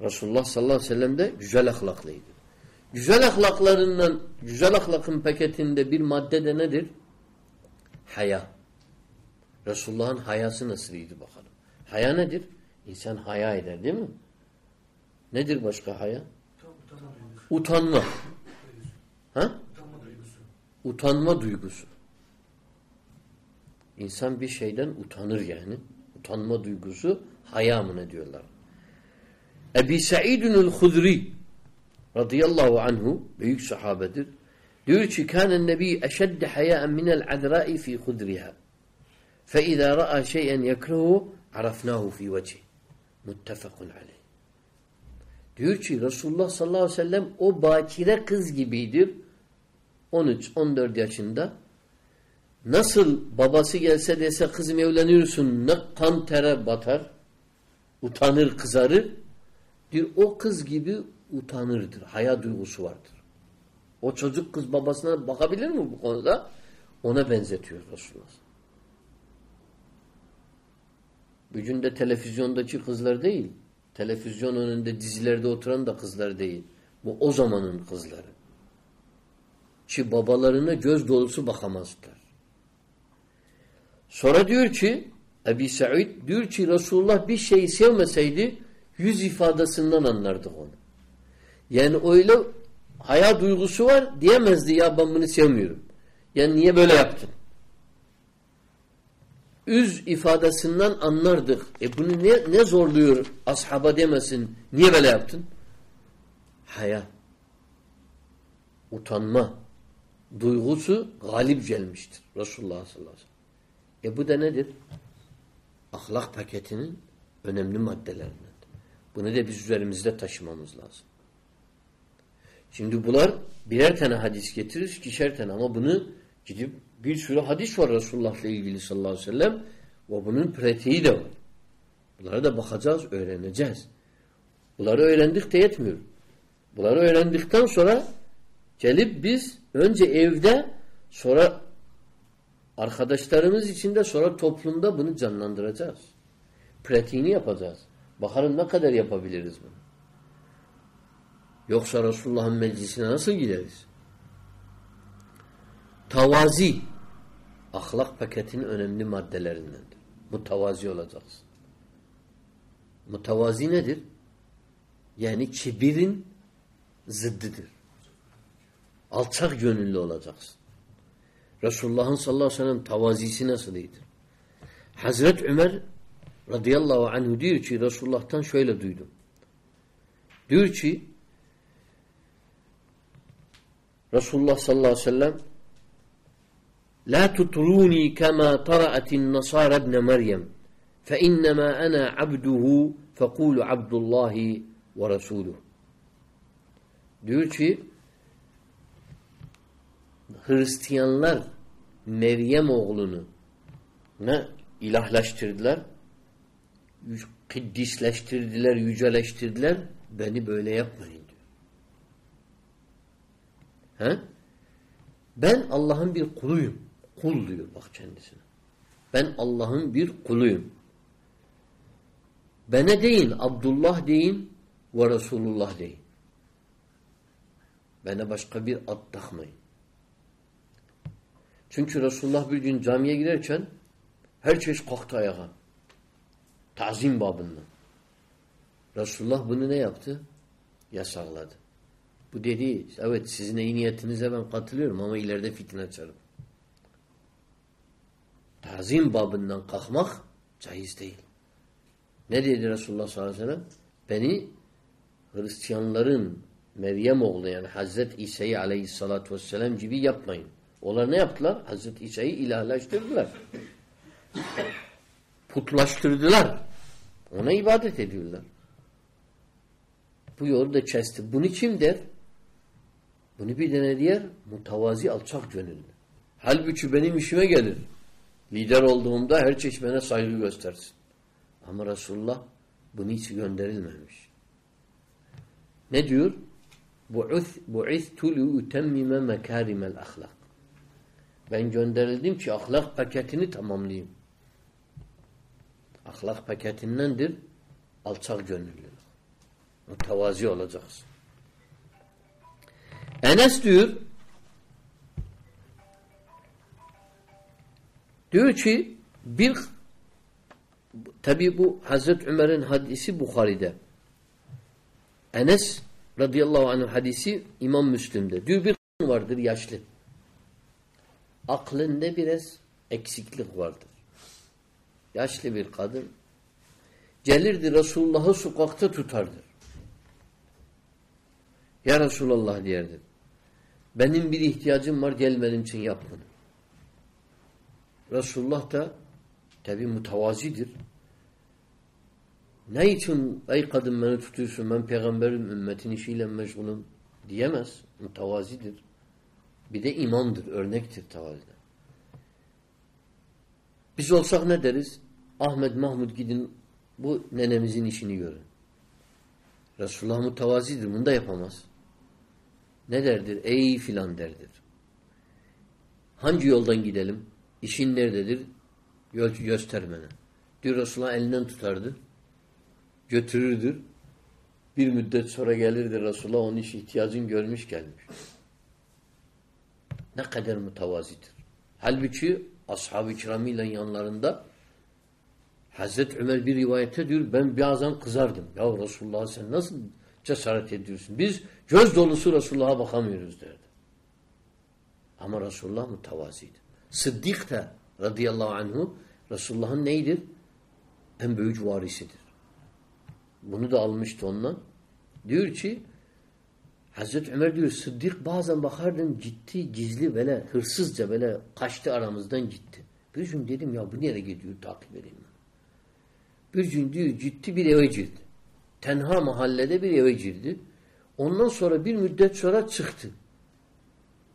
Resulullah sallallahu aleyhi ve sellem de güzel ahlaklıydı. Güzel ahlaklarından, güzel ahlakın paketinde bir madde de nedir? Haya. Resulullah'ın hayası nasılıydı bakalım. Haya nedir? İnsan haya eder değil mi? Nedir başka haya? Utanma. Ha? Utanma duygusu. İnsan bir şeyden utanır yani. Utanma duygusu haya mı ne diyorlar? Ebi Sa'idun el-Hudri radıyallahu anhu büyük sahabedir. Diyor ki kânen nebi eşedde hayâen minel adrâi fî hudriha. Fe izâ ra'a şeyen yekrehu arafnâhu fî vecih. Muttefakun aleyh. Diyor ki Resulullah sallallahu aleyhi ve sellem o bakire kız gibidir. 13-14 yaşında nasıl babası gelse dese kızım evleniyorsun ne kan tere batar utanır kızarır diyor o kız gibi utanırdır. Haya duygusu vardır. O çocuk kız babasına bakabilir mi bu konuda? Ona benzetiyor Resulullah. Bugün de televizyondaki kızlar değil. Televizyon önünde dizilerde oturan da kızlar değil. Bu o zamanın kızları. Ki babalarına göz dolusu bakamazlar. Sonra diyor ki Ebi Said diyor ki Resulullah bir şeyi sevmeseydi yüz ifadesinden anlardık onu. Yani öyle haya duygusu var diyemezdi ya ben bunu sevmiyorum. Yani niye böyle yaptın? Üz ifadesinden anlardık. E bunu ne, ne zorluyor ashaba demesin. Niye böyle yaptın? Haya. Utanma. Duygusu galip gelmiştir. Resulullah sallallahu aleyhi ve sellem. E bu da nedir? Ahlak paketinin önemli maddelerinden. Bunu da biz üzerimizde taşımamız lazım. Şimdi bunlar birer tane hadis getirir, ikişer tane ama bunu gidip bir sürü hadis var Resulullah'la ilgili sallallahu aleyhi ve sellem ve bunun pratiği de var. Bunlara da bakacağız, öğreneceğiz. Bunları öğrendik de yetmiyor. Bunları öğrendikten sonra gelip biz önce evde sonra arkadaşlarımız içinde sonra toplumda bunu canlandıracağız. Pratiğini yapacağız. Bakalım ne kadar yapabiliriz bunu. Yoksa Resulullah'ın meclisine nasıl gideriz? Tavazi ahlak paketinin önemli maddelerindendir. Mutavazi olacaksın. Mutavazi nedir? Yani kibirin zıddıdır. Alçak gönüllü olacaksın. Resulullah'ın sallallahu aleyhi ve sellem tavazisi nasılıydı? Hazret Ömer radıyallahu anhu diyor ki Resulullah'tan şöyle duydum. Diyor ki Resulullah sallallahu aleyhi ve sellem La tutruni kema tara'atin nasara ibn Meryem fe innema ana abduhu fekulu abdullahi ve resuluhu. Diyor ki Hristiyanlar Meryem oğlunu ne ilahlaştırdılar? Kiddisleştirdiler, yüceleştirdiler. Beni böyle yapmayın. He? Ben Allah'ın bir kuluyum. Kul diyor bak kendisine. Ben Allah'ın bir kuluyum. Bana deyin Abdullah deyin ve Resulullah deyin. Bana başka bir ad takmayın. Çünkü Resulullah bir gün camiye girerken herkes kalktı ayağa. Tazim babından. Resulullah bunu ne yaptı? Yasakladı. Bu dedi, evet sizin iyi niyetinize ben katılıyorum ama ileride fitne açarım. Tazim babından kalkmak caiz değil. Ne dedi Resulullah sallallahu aleyhi ve sellem? Beni Hristiyanların Meryem oğlu yani Hazreti İsa'yı aleyhissalatü vesselam gibi yapmayın. Onlar ne yaptılar? Hazreti İsa'yı ilahlaştırdılar. Putlaştırdılar. Ona ibadet ediyorlar. Bu yolu da kesti. Bunu kim der? Bunu bir tane diğer mutavazi alçak gönüllü. Halbuki benim işime gelir. Lider olduğumda her çeşmene saygı göstersin. Ama Resulullah bunu hiç gönderilmemiş. Ne diyor? Bu Bu'ithtu li'utemmime mekârimel ahlak. Ben gönderildim ki ahlak paketini tamamlayayım. Ahlak paketindendir alçak gönüllülük. Mütevazi olacaksın. Enes diyor diyor ki bir tabi bu Hazreti Ömer'in hadisi Bukhari'de. Enes radıyallahu anh hadisi İmam Müslim'de. Diyor bir vardır yaşlı. Aklında biraz eksiklik vardır. Yaşlı bir kadın. Gelirdi Resulullah'ı sokakta tutardı. Ya Resulallah derdi. Benim bir ihtiyacım var gel benim için yap bunu. Resulullah da tabi mutavazidir. Ne için ey kadın beni tutuyorsun ben peygamberin ümmetin işiyle meşgulüm diyemez. Mutavazidir. Bir de imamdır, örnektir tavazide. Biz olsak ne deriz? Ahmet, Mahmud gidin bu nenemizin işini görün. Resulullah mutavazidir. Bunu da yapamaz. Ne derdir? Ey filan derdir. Hangi yoldan gidelim? İşin nerededir? Yol göstermene. Diyor Resulullah elinden tutardı. Götürürdür. Bir müddet sonra gelirdi Resulullah onun iş ihtiyacını görmüş gelmiş. Ne kadar mütevazidir. Halbuki ashab-ı kiramıyla yanlarında Hazreti Ömer bir rivayette diyor ben bazen kızardım. Ya Resulullah sen nasıl cesaret ediyorsun? Biz göz dolusu Resulullah'a bakamıyoruz derdi. Ama Resulullah mütevaziydi. Sıddık da radıyallahu anhu Resulullah'ın neydir? En büyük varisidir. Bunu da almıştı ondan. Diyor ki Hazreti Ömer diyor Sıddık bazen bakardım gitti gizli böyle hırsızca böyle kaçtı aramızdan gitti. Bir gün dedim ya bu nereye gidiyor takip edeyim. Bir gün diyor gitti bir eve girdi. Tenha mahallede bir eve girdi. Ondan sonra bir müddet sonra çıktı.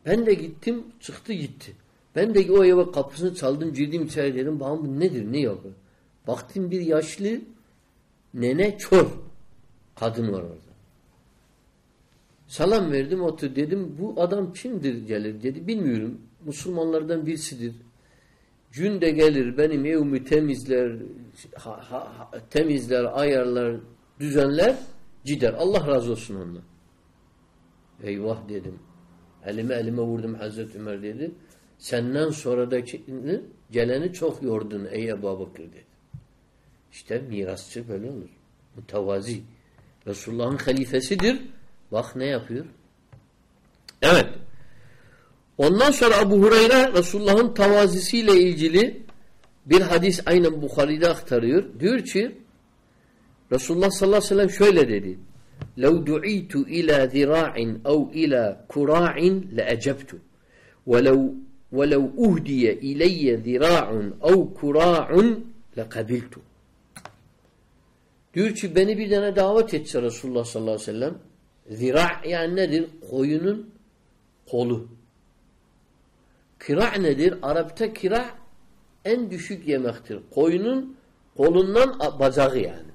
Ben de gittim çıktı gitti. Ben de o eve kapısını çaldım girdim içeri dedim bana bu nedir ne yapıyor? Baktım bir yaşlı nene çor kadın var orada. Salam verdim otur dedim bu adam kimdir gelir dedi bilmiyorum. Müslümanlardan birisidir. Gün de gelir benim evimi temizler ha, ha, temizler ayarlar düzenler gider. Allah razı olsun ondan. Eyvah dedim. Elime elime vurdum Hazreti Ömer dedi. Senden sonradaki geleni çok yordun ey Ebu Bakır dedi. İşte mirasçı böyle olur. Mutavazi. Resulullah'ın halifesidir. Bak ne yapıyor? Evet. Ondan sonra Abu Hureyre Resulullah'ın tavazisiyle ilgili bir hadis aynen Bukhari'de aktarıyor. Diyor ki Resulullah sallallahu aleyhi ve sellem şöyle dedi. لو دعيت إلى ذراع أو إلى كراع لأجبت ولو ولو أهدي إلي ذراع أو كراع لقبلت Diyor ki beni bir tane davet etse Resulullah sallallahu aleyhi ve sellem zira yani nedir? Koyunun kolu. Kira nedir? Arap'ta kira en düşük yemektir. Koyunun kolundan bacağı yani.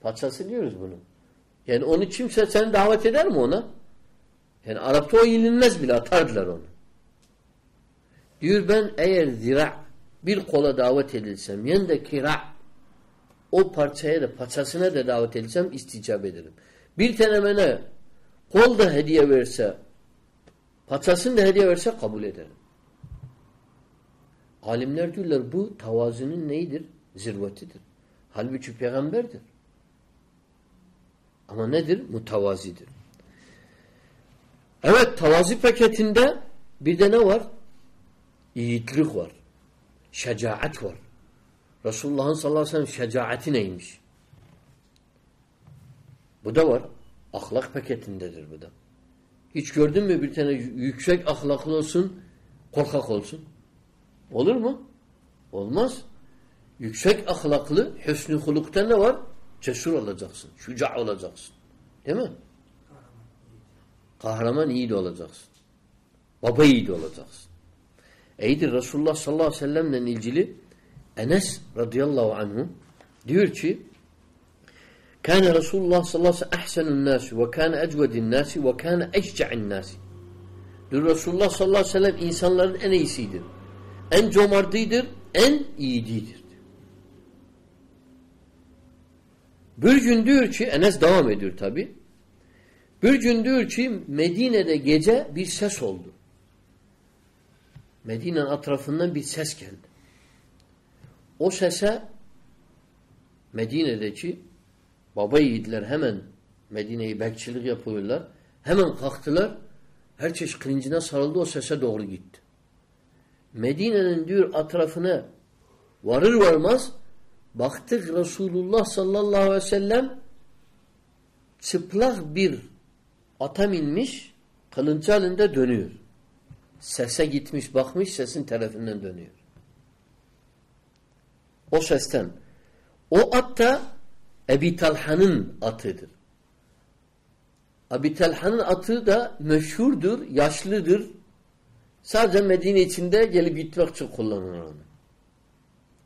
Paçası diyoruz bunu. Yani onu kimse sen davet eder mi ona? Yani Arap'ta o yenilmez bile atardılar onu. Diyor ben eğer zira bir kola davet edilsem yen de kira o parçaya da paçasına da davet edilsem isticap ederim. Bir tane bana kol da hediye verse paçasını da hediye verse kabul ederim. Alimler diyorlar bu tavazının neyidir? Zirvetidir. Halbuki peygamberdir. Ama nedir? Mutavazidir. Evet tavazi paketinde bir de ne var? Yiğitlik var. Şecaat var. Resulullah'ın sallallahu aleyhi ve sellem şecaati neymiş? Bu da var. Ahlak paketindedir bu da. Hiç gördün mü bir tane yüksek ahlaklı olsun, korkak olsun? Olur mu? Olmaz. Yüksek ahlaklı, hüsnü hulukta ne var? Cesur olacaksın, şuca olacaksın. Değil mi? Kahraman iyi de olacaksın. Baba iyi de olacaksın. İyidir Resulullah sallallahu aleyhi ve sellemle ilgili Enes radıyallahu anhu diyor ki Kâne Resulullah sallallahu aleyhi ve sellem ahsenun nâsi ve kâne ecvedin nâsi ve kâne eşce'in nâsi. Diyor Resulullah sallallahu aleyhi ve sellem insanların en iyisidir. En cömertidir, en iyicidir. Bir gün diyor ki, Enes devam ediyor tabi. Bir gün diyor ki Medine'de gece bir ses oldu. Medine'nin etrafından bir ses geldi. O sese Medine'deki baba yiğitler hemen Medine'yi bekçilik yapıyorlar. Hemen kalktılar. Her çeşit kılıncına sarıldı o sese doğru gitti. Medine'nin diyor etrafına varır varmaz baktık Resulullah sallallahu aleyhi ve sellem çıplak bir ata minmiş kılıncı halinde dönüyor. Sese gitmiş bakmış sesin tarafından dönüyor. O sesten. O at da Ebi Talha'nın atıdır. Ebi Talha'nın atı da meşhurdur, yaşlıdır, Sadece Medine içinde gelip gitmek için kullanılır onu.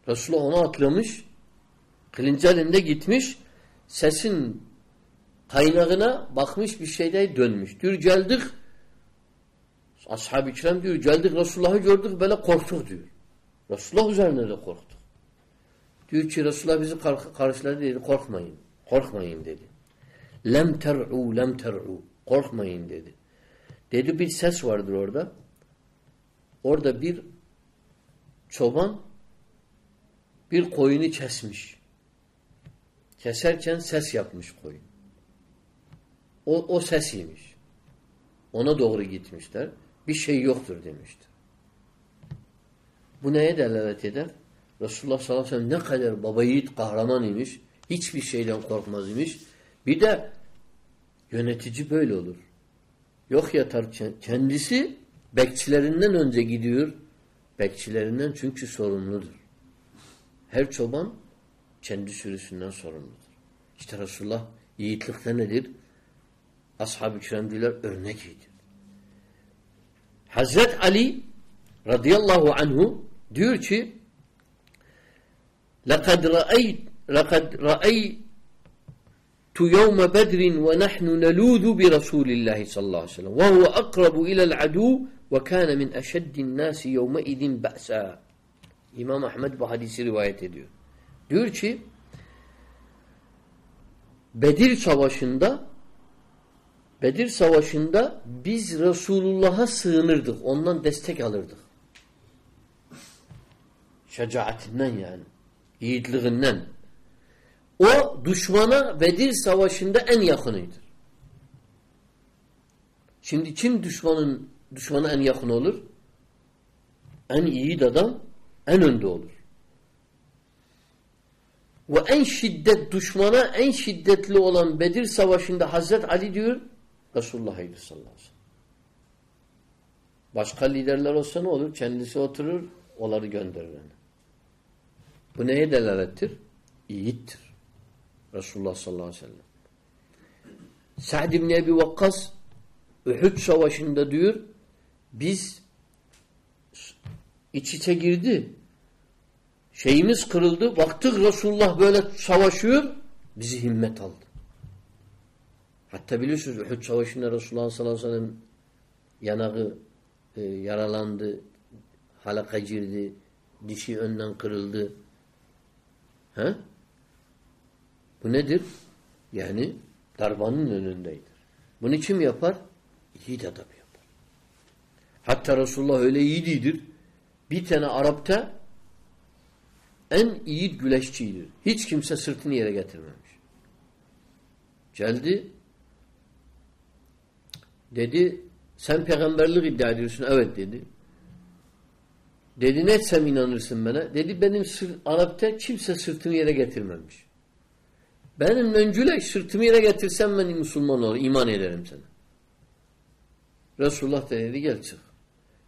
Resulullah onu atlamış. Kılıncı elinde gitmiş. Sesin kaynağına bakmış bir şeyde dönmüş. Diyor geldik. Ashab-ı diyor geldik Resulullah'ı gördük böyle korktuk diyor. Resulullah üzerine de korktuk. Diyor ki Resulullah bizi kar karşıladı dedi korkmayın. Korkmayın dedi. Lem ter'u lem ter'u. Korkmayın dedi. Dedi bir ses vardır orada. Orada bir çoban bir koyunu kesmiş. Keserken ses yapmış koyun. O, o sesiymiş. Ona doğru gitmişler. Bir şey yoktur demiştir. Bu neye delalet eder? Resulullah sallallahu aleyhi ve sellem ne kadar baba yiğit kahraman imiş. Hiçbir şeyden korkmaz imiş. Bir de yönetici böyle olur. Yok yatar kendisi bekçilerinden önce gidiyor. Bekçilerinden çünkü sorumludur. Her çoban kendi sürüsünden sorumludur. İşte Resulullah yiğitlikte nedir? Ashab-ı kiram diyorlar örnekiydi. Hazret Ali radıyallahu anhu diyor ki لَقَدْ رَأَيْتُ لَقَدْ رَأَيْتُ يَوْمَ بَدْرٍ وَنَحْنُ نَلُوذُ بِرَسُولِ اللّٰهِ sallallahu aleyhi ve sellem وَهُوَ أَقْرَبُ إِلَى الْعَدُوِ وَكَانَ مِنْ أَشَدِّ النَّاسِ يَوْمَئِذٍ بَأْسًا İmam Ahmed bu hadisi rivayet ediyor. Diyor ki Bedir Savaşı'nda Bedir Savaşı'nda biz Resulullah'a sığınırdık. Ondan destek alırdık. Şecaatinden yani. Yiğitliğinden. O düşmana Bedir Savaşı'nda en yakınıydı. Şimdi kim düşmanın düşmana en yakın olur? En iyi adam en önde olur. Ve en şiddet düşmana en şiddetli olan Bedir Savaşı'nda Hazret Ali diyor Resulullah sallallahu aleyhi ve sellem. Başka liderler olsa ne olur? Kendisi oturur, onları gönderir. Bu neye delalettir? İyittir. Resulullah sallallahu aleyhi ve sellem. Sa'd ibn Ebi Vakkas Uhud savaşında diyor biz iç içe girdi. Şeyimiz kırıldı. Baktık Resulullah böyle savaşıyor. Bizi himmet aldı. Hatta biliyorsunuz Uhud Savaşı'nda Resulullah sallallahu aleyhi ve sellem yanağı e, yaralandı. Halaka girdi. Dişi önden kırıldı. He? Bu nedir? Yani darbanın önündeydir. Bunu kim yapar? Yiğit adam yapar. Hatta Resulullah öyle yiğididir. Bir tane Arap'ta en iyi güleşçiydi. Hiç kimse sırtını yere getirmemiş. Geldi dedi sen peygamberlik iddia ediyorsun. Evet dedi. Dedi ne etsem inanırsın bana. Dedi benim sır, Arap'ta kimse sırtını yere getirmemiş. Benim mencüle sırtımı yere getirsem ben Müslüman olur. iman ederim sana. Resulullah da dedi gel çık.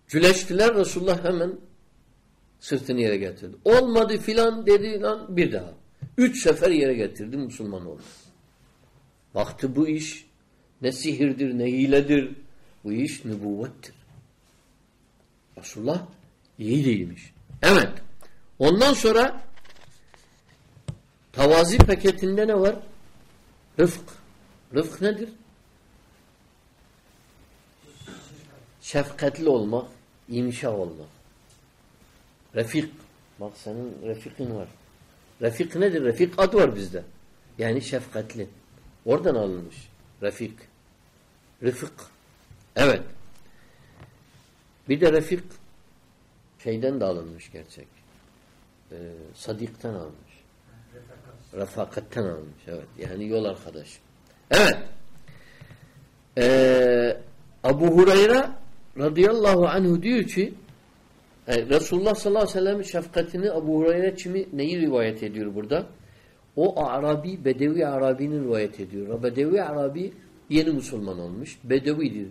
Güleştiler Resulullah hemen sırtını yere getirdi. Olmadı filan dedi lan bir daha. Üç sefer yere getirdi Müslüman oldu. Baktı bu iş ne sihirdir ne hiledir. Bu iş nübüvvettir. Resulullah iyi değilmiş. Evet. Ondan sonra tavazi paketinde ne var? Rıfk. Rıfk nedir? Şefkatli olmak, imşa olmak. Refik. Bak senin refikin var. Refik nedir? Refik ad var bizde. Yani şefkatli. Oradan alınmış. Refik. Rıfık. Evet. Bir de refik şeyden de alınmış gerçek. Ee, sadikten almış. Refakatten almış. Evet. Yani yol arkadaş. Evet. Ee, Abu Hureyre radıyallahu anhu diyor ki yani Resulullah sallallahu aleyhi ve sellem şefkatini Abu Hureyre kimi neyi rivayet ediyor burada? O Arabi, Bedevi Arabi'nin rivayet ediyor. Bedevi Arabi yeni Müslüman olmuş. Bedevidir.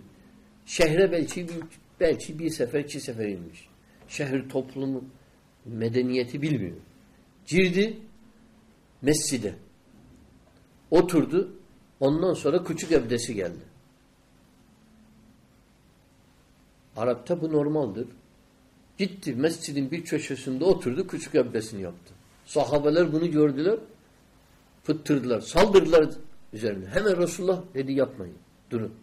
Şehre belki bir, belki bir sefer, iki sefer inmiş. Şehir toplumu medeniyeti bilmiyor. Girdi mescide. Oturdu. Ondan sonra küçük evdesi geldi. Arap'ta bu normaldir. Gitti mescidin bir köşesinde oturdu küçük abdestini yaptı. Sahabeler bunu gördüler. Fıttırdılar. Saldırdılar üzerine. Hemen Resulullah dedi yapmayın. Durun.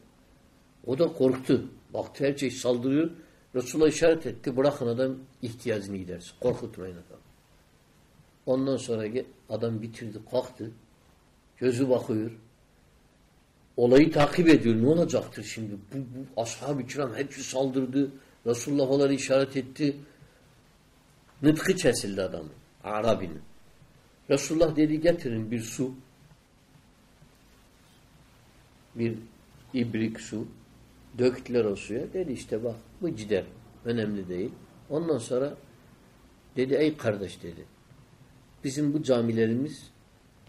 O da korktu. Baktı her şey saldırıyor. Resulullah işaret etti. Bırakın adam ihtiyacını gidersin. Korkutmayın adam. Ondan sonra adam bitirdi. Kalktı. Gözü bakıyor. Olayı takip ediyor. Ne olacaktır şimdi? Bu, bu ashab-ı kiram hepsi saldırdı. Resulullah onları işaret etti. Nıtkı kesildi adamın. Arabinin. Resulullah dedi getirin bir su. Bir ibrik su. Döktüler o suya. Dedi işte bak bu gider. Önemli değil. Ondan sonra dedi ey kardeş dedi. Bizim bu camilerimiz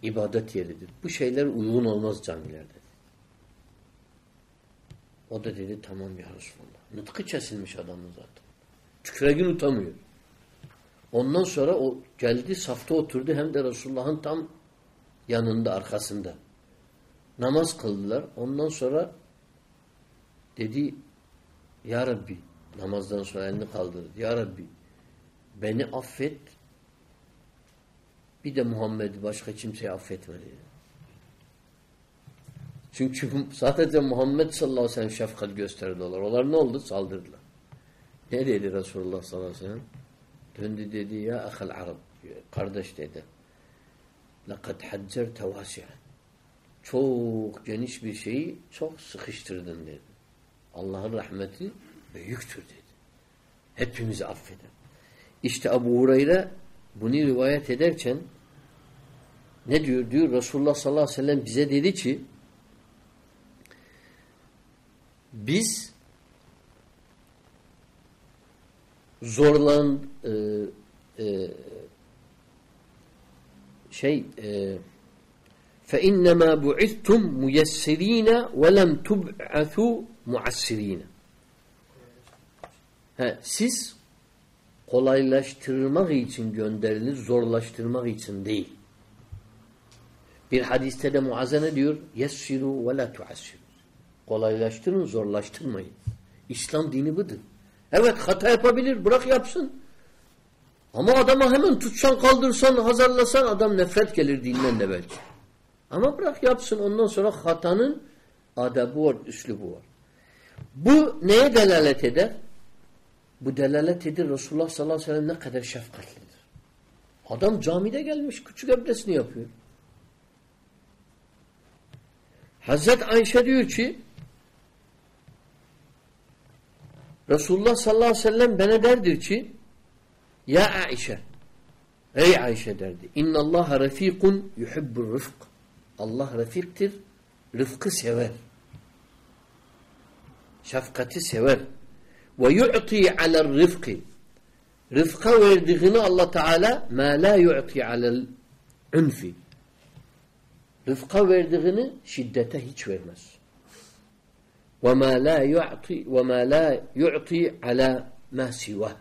ibadet yeridir. Bu şeyler uygun olmaz camilerde. O da dedi tamam ya Resulallah. Nıtkı kesilmiş adamın zaten. Tükregin utamıyor. Ondan sonra o geldi safta oturdu hem de Resulullah'ın tam yanında arkasında. Namaz kıldılar. Ondan sonra dedi Ya Rabbi namazdan sonra elini kaldırdı. Ya Rabbi beni affet bir de Muhammed'i başka kimseyi affetme dedi. Çünkü sadece Muhammed sallallahu aleyhi ve sellem şefkat gösterdiler. Onlar ne oldu? Saldırdılar. Ne dedi Resulullah sallallahu aleyhi ve sellem? Döndü dedi ya ahal Arab. Kardeş dedi. لَقَدْ حَجَّرْ تَوَاسِعًا Çok geniş bir şeyi çok sıkıştırdın dedi. Allah'ın rahmeti büyüktür dedi. Hepimizi affeder. İşte Abu Hureyre bunu rivayet ederken ne diyor? Diyor Resulullah sallallahu aleyhi ve sellem bize dedi ki biz zorlan e, e, şey e, فَاِنَّمَا بُعِثْتُمْ مُيَسِّر۪ينَ وَلَمْ تُبْعَثُوا مُعَسِّر۪ينَ Siz kolaylaştırmak için gönderilir, zorlaştırmak için değil. Bir hadiste de Muazze ne diyor? يَسِّرُوا وَلَا تُعَسِّرُوا Kolaylaştırın, zorlaştırmayın. İslam dini budur. Evet hata yapabilir, bırak yapsın. Ama adama hemen tutsan, kaldırsan, hazırlasan adam nefret gelir dinden de belki. Ama bırak yapsın ondan sonra hatanın adabı var, üslubu var. Bu neye delalet eder? Bu delalet eder Resulullah sallallahu aleyhi ve sellem ne kadar şefkatlidir. Adam camide gelmiş, küçük abdestini yapıyor. Hazret Ayşe diyor ki Resulullah sallallahu aleyhi ve sellem bana derdir ki Ya Aişe Ey Ayşe derdi. İnna Allah refikun yuhibbur rıfk. Allah refiktir. Rıfkı sever. Şefkati sever. Ve yu'ti alel rıfkı. Rıfka verdiğini Allah Teala ma la yu'ti alel unfi. Rıfka verdiğini şiddete hiç vermez. وَمَا لَا يُعْطِي وَمَا لَا يُعْطِي عَلَى مَا سِوَهِ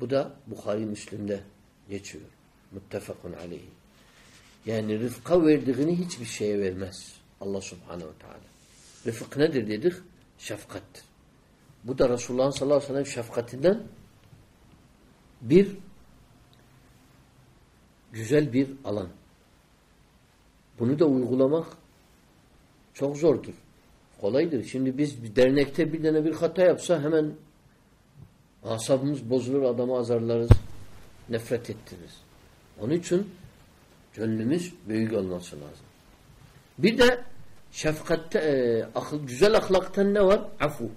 Bu da Bukhari Müslim'de geçiyor. Muttefakun aleyhi. Yani rıfka verdiğini hiçbir şeye vermez. Allah subhanehu ve teala. Rıfık nedir dedik? Şefkattir. Bu da Resulullah sallallahu aleyhi ve sellem şefkatinden bir güzel bir alan. Bunu da uygulamak çok zordur. Kolaydır. Şimdi biz dernekte bir tane bir hata yapsa hemen asabımız bozulur, adamı azarlarız, nefret ettiririz. Onun için gönlümüz büyük olması lazım. Bir de şefkatte, e, akıl, güzel ahlaktan ne var? Afu.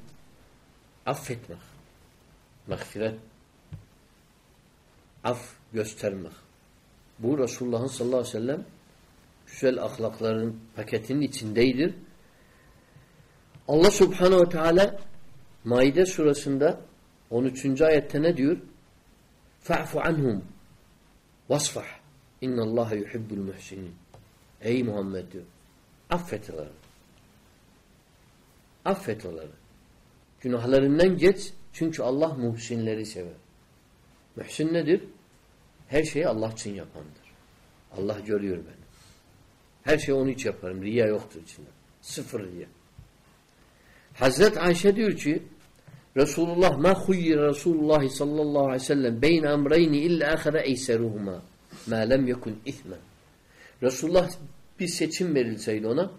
Affetmek. Mağfiret. Af göstermek. Bu Resulullah'ın sallallahu aleyhi ve sellem güzel ahlakların paketinin içindeydir. Allah subhanehu ve teala Maide surasında 13. ayette ne diyor? Fa'fu anhum vasfah innallaha yuhibbul muhsinin. Ey Muhammed diyor. Affet onları. Affet onları. Günahlarından geç çünkü Allah muhsinleri sever. Muhsin nedir? Her şeyi Allah için yapandır. Allah görüyor beni. Her şeyi onun için yaparım. Riya yoktur içinde. Sıfır riya. Hazret Ayşe diyor ki Resulullah ma huyyir Resulullah sallallahu aleyhi ve sellem beyne emreyni illa ahara eyseruhuma ma lem yekun ithmen. Resulullah bir seçim verilseydi ona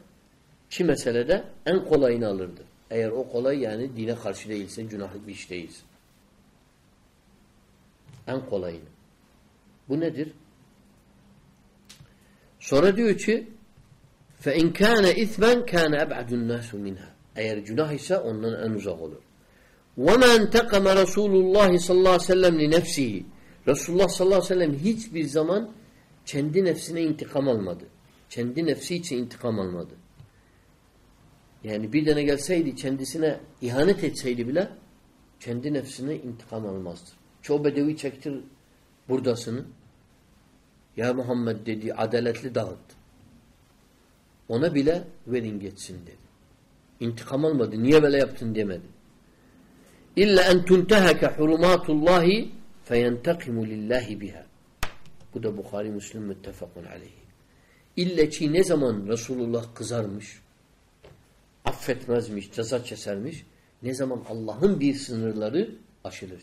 ki meselede en kolayını alırdı. Eğer o kolay yani dine karşı değilse, günahlı bir iş değilse. En kolayını. Bu nedir? Sonra diyor ki فَاِنْ كَانَ اِثْمًا كَانَ اَبْعَدُ النَّاسُ مِنْهَا Eğer günah ise ondan en uzak olur. وَمَا انْتَقَمَ رَسُولُ اللّٰهِ sallallahu aleyhi ve sellem لِنَفْسِهِ Resulullah sallallahu aleyhi ve sellem hiçbir zaman kendi nefsine intikam almadı. Kendi nefsi için intikam almadı. Yani bir tane gelseydi kendisine ihanet etseydi bile kendi nefsine intikam almazdı. Çoğu bedevi çektir buradasını. Ya Muhammed dedi adaletli dağıt. Ona bile verin geçsin dedi. İntikam almadı. Niye böyle yaptın demedi. İlla en tunteheke hurumatullahi feyentekimu lillahi biha. Bu da Bukhari Müslim müttefakun aleyhi. İlle ki ne zaman Resulullah kızarmış, affetmezmiş, ceza kesermiş, ne zaman Allah'ın bir sınırları aşılır.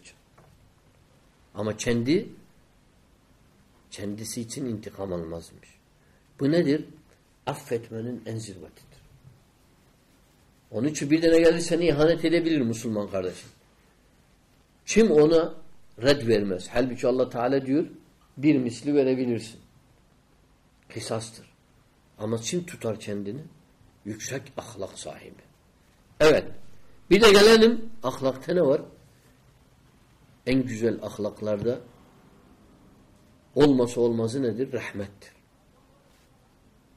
Ama kendi kendisi için intikam almazmış. Bu nedir? Affetmenin en zirvetidir. Onun için bir tane gelir seni ihanet edebilir Müslüman kardeşim. Kim ona red vermez. Halbuki Allah Teala diyor bir misli verebilirsin. Kısastır. Ama kim tutar kendini? Yüksek ahlak sahibi. Evet. Bir de gelelim ahlakta ne var? En güzel ahlaklarda olması olmazı nedir? Rahmettir.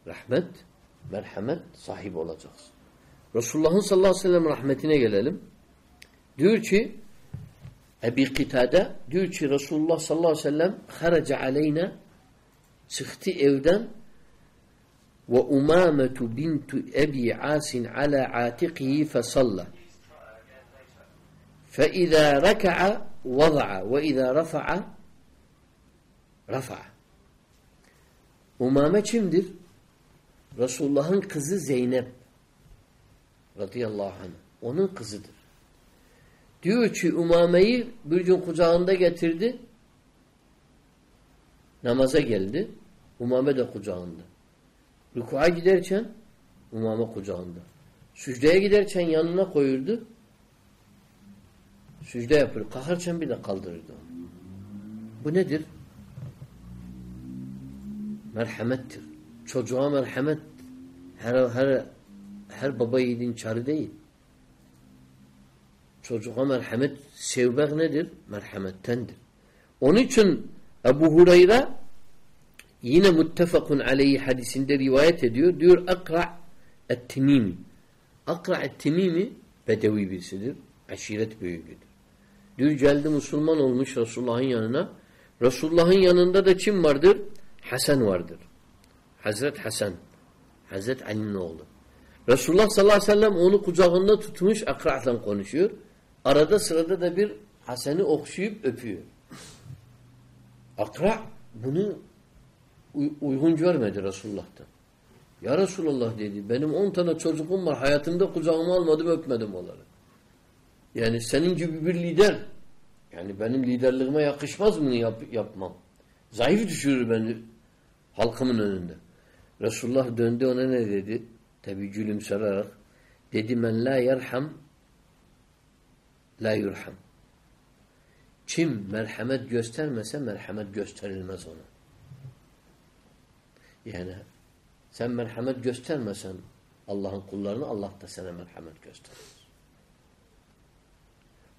Rahmet, merhamet sahibi olacaksın. Resulullah'ın sallallahu aleyhi ve sellem rahmetine gelelim. Diyor ki Ebi Kitade diyor ki Resulullah sallallahu aleyhi ve sellem haraca aleyna çıktı evden ve umametu bintu Ebi Asin ala atikihi fesalla فإذا ركع وضع وإذا رفع رفع Umame kimdir? Resulullah'ın kızı Zeynep radıyallahu anh. Onun kızıdır. Diyor ki Umame'yi bir gün kucağında getirdi. Namaza geldi. Umame de kucağında. Rüku'a giderken Umame kucağında. Sücdeye giderken yanına koyurdu. Sücde yapıyor. Kalkarken bir de kaldırırdı onu. Bu nedir? Merhamettir. Çocuğa merhamet her, her, her baba yiğidin çarı değil. Çocuğa merhamet sevmek nedir? Merhamettendir. Onun için Ebu Hureyre yine muttefakun aleyhi hadisinde rivayet ediyor. Diyor Akra et-Timimi. Akra et-Timimi bedevi birisidir. Aşiret büyüğüdür. Diyor geldi Müslüman olmuş Resulullah'ın yanına. Resulullah'ın yanında da kim vardır? Hasan vardır. Hazret Hasan. Hazret Ali'nin oğlu. Resulullah sallallahu aleyhi ve sellem onu kucağında tutmuş akra'la konuşuyor. Arada sırada da bir Hasan'ı okşayıp öpüyor. Akra bunu uygun görmedi Resulullah'tan. Ya Resulullah dedi benim on tane çocuğum var hayatımda kucağıma almadım öpmedim onları. Yani senin gibi bir lider yani benim liderliğime yakışmaz mı yap, yapmam? Zayıf düşürür beni halkımın önünde. Resulullah döndü ona ne dedi? Tabi gülümsererek dedi men la yerham la yurham. Kim merhamet göstermese merhamet gösterilmez ona. Yani sen merhamet göstermesen Allah'ın kullarını Allah da sana merhamet gösterir.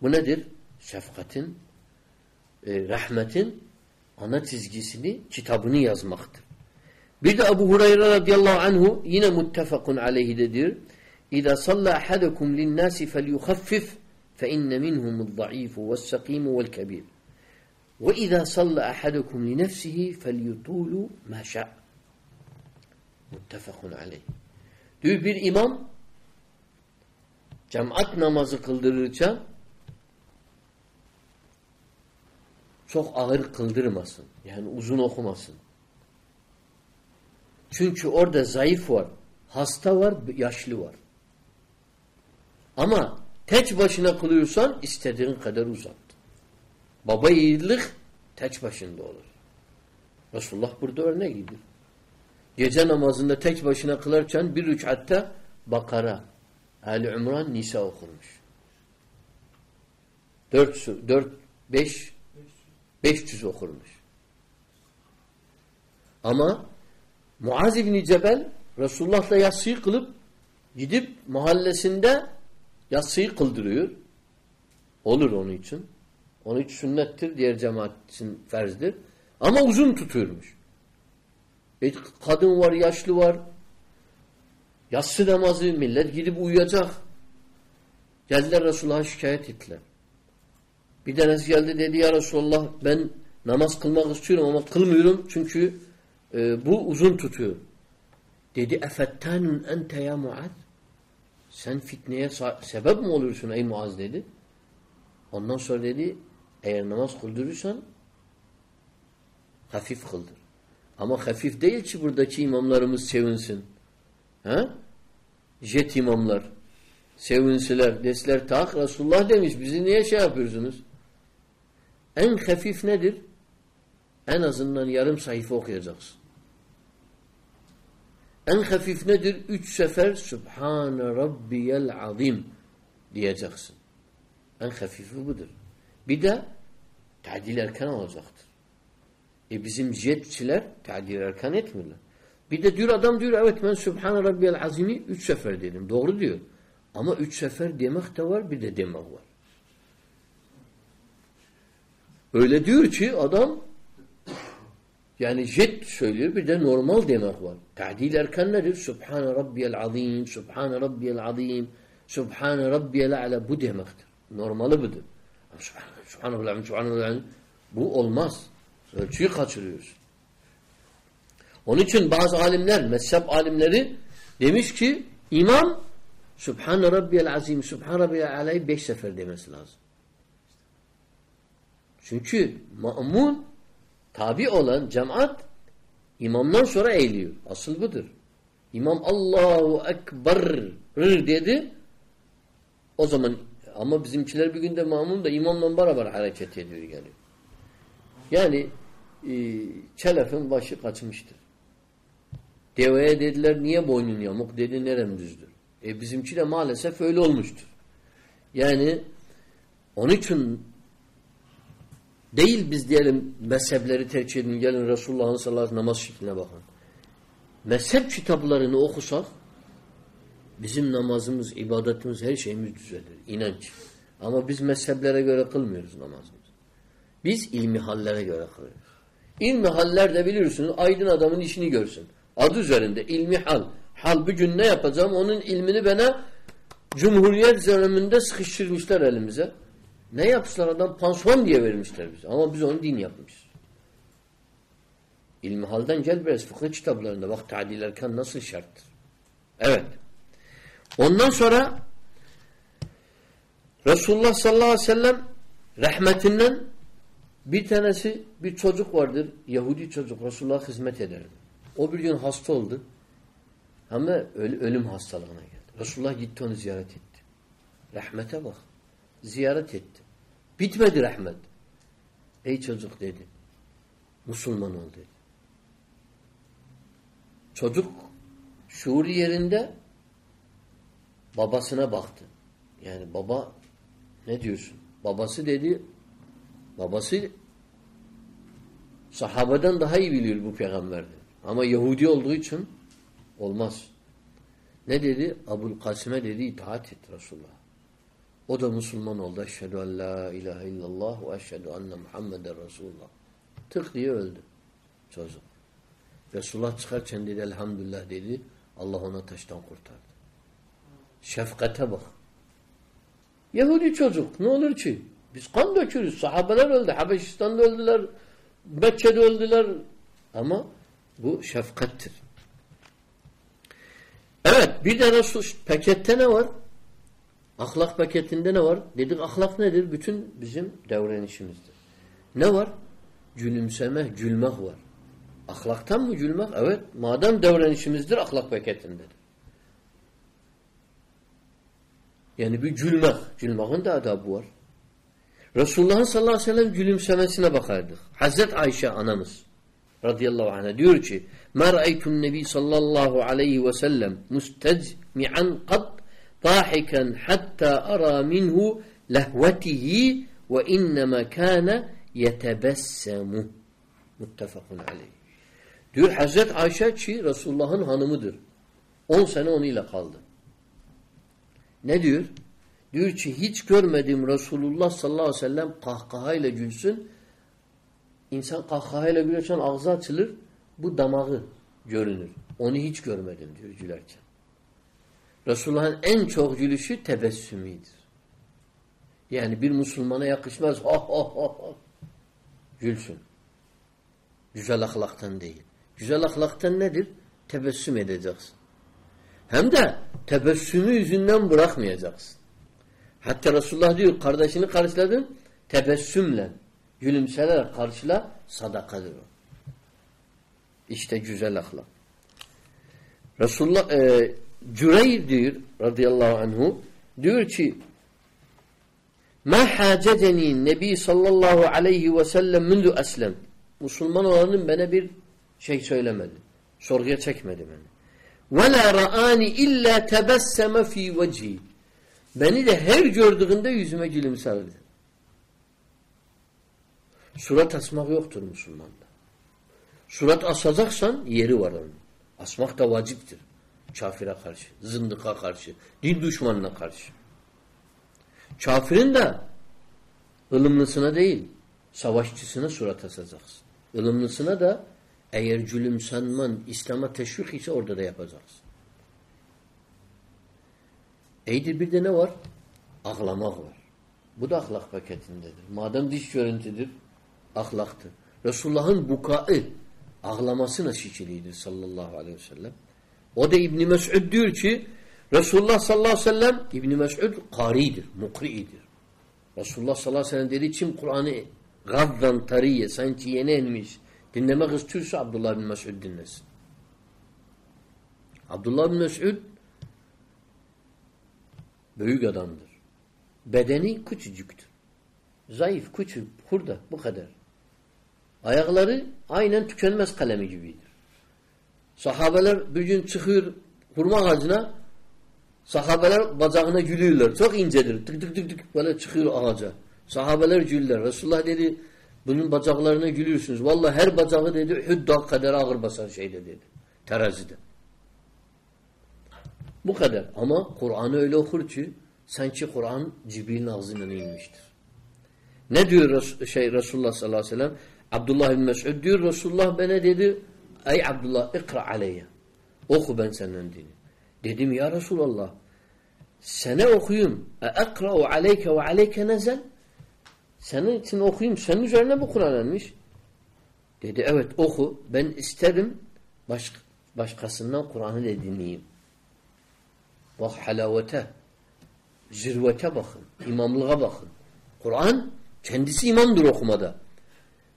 Bu nedir? Şefkatin, e, rahmetin ana çizgisini, kitabını yazmaktır. Bir de Ebu Hureyre radıyallahu anhu yine muttefakun aleyhidedir. İza salla ahadukum lin-nasi felyuhaffif fe inne minhumuz zayıfu ve's-sakim ve'l-kebir. Ve iza salla ahadukum li nefsihi felyutulu ma şa. Muttefakun aleyh. Diyor bir imam cemaat namazı kıldırırken çok ağır kıldırmasın. Yani uzun okumasın. Çünkü orada zayıf var, hasta var, yaşlı var. Ama tek başına kılıyorsan istediğin kadar uzat. Baba yiğitlik tek başında olur. Resulullah burada örnek gidiyor. Gece namazında tek başına kılarken bir rükatta Bakara, Ali İmran, Nisa okurmuş. Dört, dört, beş, beş yüz okurmuş. Ama Muaz İbni Cebel Resulullah'la yatsıyı kılıp gidip mahallesinde yatsıyı kıldırıyor. Olur onun için. Onun için sünnettir. Diğer cemaat için ferzdir. Ama uzun tutuyormuş. E, kadın var, yaşlı var. Yatsı namazı millet gidip uyuyacak. Geldiler Resulullah'a şikayet ettiler. Bir tanesi geldi dedi ya Resulullah ben namaz kılmak istiyorum ama kılmıyorum çünkü e, bu uzun tutuyor. Dedi efettanun ente ya Muaz sen fitneye sebep mi oluyorsun ey Muaz dedi. Ondan sonra dedi eğer namaz kıldırırsan hafif kıldır. Ama hafif değil ki buradaki imamlarımız sevinsin. Ha? Jet imamlar sevinsiler, desler tak Resulullah demiş bizi niye şey yapıyorsunuz? En hafif nedir? En azından yarım sayfa okuyacaksın. En hafif nedir? Üç sefer Subhane Rabbiyel Azim diyeceksin. En hafifi budur. Bir de tadil erken olacaktır. E bizim jetçiler tadil erken etmiyorlar. Bir de diyor adam diyor evet ben Subhane Rabbiyel Azim'i üç sefer dedim. Doğru diyor. Ama üç sefer demek de var bir de demek var. Öyle diyor ki adam yani jet söylüyor bir de normal demek var. Ta'dil erken nedir? Subhane Rabbiyel Azim, Subhane Rabbiyel Azim, Subhane Rabbiyel A'la bu demektir. Normali budur. Rabbiyel Subhane Bu olmaz. Ölçüyü kaçırıyoruz. Onun için bazı alimler, mezhep alimleri demiş ki imam Subhane Rabbiyel Azim, Subhane Rabbiyel A'la'yı beş sefer demesi lazım. Çünkü ma'mun tabi olan cemaat imamdan sonra eğiliyor. Asıl budur. İmam Allahu Ekber dedi. O zaman ama bizimkiler bir günde mamun da imamla beraber hareket ediyor geliyor. Yani e, çelefin başı kaçmıştır. Deveye dediler niye boynun yamuk? Dedi nerem düzdür? E bizimki de maalesef öyle olmuştur. Yani onun için Değil biz diyelim mezhepleri tercih edin. Gelin Resulullah'ın sallallahu aleyhi namaz şekline bakın. Mezhep kitaplarını okusak bizim namazımız, ibadetimiz, her şeyimiz düzelir. İnanç. Ama biz mezheplere göre kılmıyoruz namazımızı. Biz ilmi hallere göre kılıyoruz. İlmi haller de biliyorsunuz aydın adamın işini görsün. Adı üzerinde ilmi hal. Hal bugün ne yapacağım? Onun ilmini bana Cumhuriyet döneminde sıkıştırmışlar elimize. Ne yapmışlar adam? Pansuman diye vermişler bize. Ama biz onu din yapmışız. İlmi halden gel biraz fıkıh kitaplarında bak tadil erken nasıl şarttır. Evet. Ondan sonra Resulullah sallallahu aleyhi ve sellem rahmetinden bir tanesi bir çocuk vardır. Yahudi çocuk. Resulullah hizmet ederdi. O bir gün hasta oldu. Ama ölüm hastalığına geldi. Resulullah gitti onu ziyaret etti. Rahmete bak ziyaret etti. Bitmedi rahmet. Ey çocuk dedi. Müslüman ol dedi. Çocuk şuur yerinde babasına baktı. Yani baba ne diyorsun? Babası dedi babası sahabeden daha iyi biliyor bu peygamberdi. Ama Yahudi olduğu için olmaz. Ne dedi? Abul Kasime dedi itaat et Resulullah. O da Müslüman oldu. Eşhedü en la ilahe illallah ve eşhedü enne Muhammeden Resulullah. Tık diye öldü çocuk. Resulullah çıkarken dedi elhamdülillah dedi. Allah ona taştan kurtardı. Şefkate bak. Yahudi çocuk ne olur ki? Biz kan dökürüz. Sahabeler öldü. Habeşistan'da öldüler. Mekke'de öldüler. Ama bu şefkattir. Evet bir de Resul pakette ne var? Ahlak paketinde ne var? Dedik ahlak nedir? Bütün bizim davranışımızdır. Ne var? Gülümseme, gülmek var. Ahlaktan mı gülmek? Evet. Madem davranışımızdır ahlak paketindedir. Yani bir gülmek. Gülmekin de adabı var. Resulullah'ın sallallahu aleyhi ve sellem gülümsemesine bakardık. Hazret Ayşe anamız radıyallahu anh'a diyor ki مَا رَأَيْتُ النَّبِي sallallahu aleyhi ve sellem مُسْتَجْمِعًا قَدْ ضَاحِكًا حَتَّى أَرَى مِنْهُ لَهْوَتِهِ وَاِنَّمَا كَانَ يَتَبَسَّمُ Muttefakun aleyh. Diyor Hazret Ayşe ki Resulullah'ın hanımıdır. 10 sene onunla kaldı. Ne diyor? Diyor ki hiç görmedim Resulullah sallallahu aleyhi ve sellem kahkahayla gülsün. İnsan kahkahayla gülürken ağzı açılır. Bu damağı görünür. Onu hiç görmedim diyor gülerken. Resulullah'ın en çok gülüşü tebessümidir. Yani bir Müslümana yakışmaz. Ha ha ha. Gülsün. Güzel ahlaktan değil. Güzel ahlaktan nedir? Tebessüm edeceksin. Hem de tebessümü yüzünden bırakmayacaksın. Hatta Resulullah diyor kardeşini karşıladın tebessümle gülümselerek karşıla sadakadır o. İşte güzel ahlak. Resulullah e, Cüreyr diyor radıyallahu anhu diyor ki Ma haceceni Nebi sallallahu aleyhi ve sellem mündü eslem. Müslüman olanın bana bir şey söylemedi. Sorguya çekmedi beni. Ve la ra'ani illa tebesseme fi vecihi. Beni de her gördüğünde yüzüme gülümserdi. Surat asmak yoktur Müslümanda. Surat asacaksan yeri var onun. Asmak da vaciptir. Kafire karşı, zındıka karşı, din düşmanına karşı. Kafirin de ılımlısına değil, savaşçısına surat asacaksın. Ilımlısına da eğer gülümsenmen İslam'a teşvik ise orada da yapacaksın. Eydir bir de ne var? Ahlamak var. Bu da ahlak paketindedir. Madem diş görüntüdür, ahlaktır. Resulullah'ın bukaı, ağlaması nasıl sallallahu aleyhi ve sellem. O da İbni Mes'ud diyor ki Resulullah sallallahu aleyhi ve sellem İbni Mes'ud karidir, mukri'idir. Resulullah sallallahu aleyhi ve sellem dedi kim Kur'an'ı gaddan tariye sanki yeni inmiş dinlemek istiyorsa Abdullah bin Mes'ud dinlesin. Abdullah bin Mes'ud büyük adamdır. Bedeni küçücüktür. Zayıf, küçük, hurda bu kadar. Ayakları aynen tükenmez kalemi gibidir. Sahabeler bir gün çıkıyor hurma ağacına sahabeler bacağına gülüyorlar. Çok incedir. Tık tık tık tık böyle çıkıyor ağaca. Sahabeler güller. Resulullah dedi bunun bacaklarına gülüyorsunuz. Vallahi her bacağı dedi hüdda kadar ağır basan şeyde dedi. Terazide. Bu kadar. Ama Kur'an'ı öyle okur ki sanki Kur'an Cibril'in ağzından inmiştir. Ne diyor şey Resulullah sallallahu aleyhi ve sellem? Abdullah bin Mes'ud diyor Resulullah bana dedi Ey Abdullah ikra aleyye. Oku ben senden dini. Dedim ya Resulallah sene okuyayım. E ekra'u aleyke ve aleyke nezel. Senin için okuyayım. Senin üzerine bu Kur'an inmiş. Dedi evet oku. Ben isterim baş, başkasından Kur'an'ı da dinleyeyim. Bak halavete. Zirvete bakın. İmamlığa bakın. Kur'an kendisi imamdır okumada.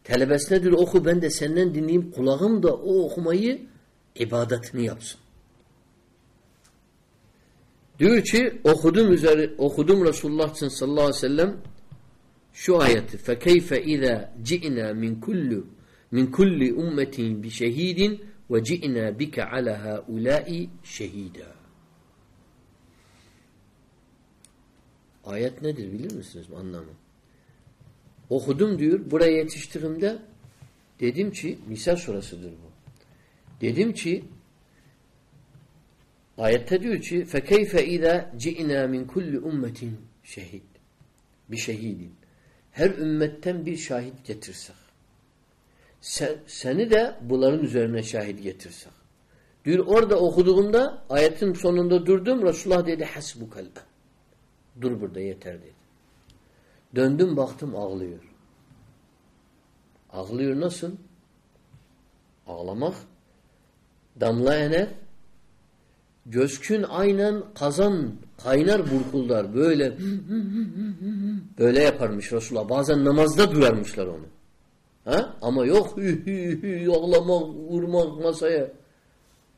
Telebesine diyor oku ben de senden dinleyeyim. Kulağım da o okumayı ibadetini yapsın. Diyor ki okudum üzeri okudum Resulullah sallallahu aleyhi ve sellem şu ayeti fekeyfe iza ci'na min kullu min kulli ummetin bi şehidin ve ci'na bike ala haula'i şehida. Ayet nedir bilir misiniz anlamı? Okudum diyor. Buraya yetiştiğimde dedim ki Nisa surasıdır bu. Dedim ki ayette diyor ki فَكَيْفَ اِذَا جِئْنَا مِنْ كُلِّ ummetin şehid bir şehidin. Her ümmetten bir şahit getirsek. Sen, seni de bunların üzerine şahit getirsek. Diyor orada okuduğumda ayetin sonunda durdum. Resulullah dedi hasbukal. Dur burada yeter dedi. Döndüm baktım ağlıyor. Ağlıyor nasıl? Ağlamak damla ener Gözkün aynen kazan kaynar burkuldar böyle böyle yaparmış Resulullah. Bazen namazda duyarmışlar onu. Ha? Ama yok hü ağlamak, vurmak masaya.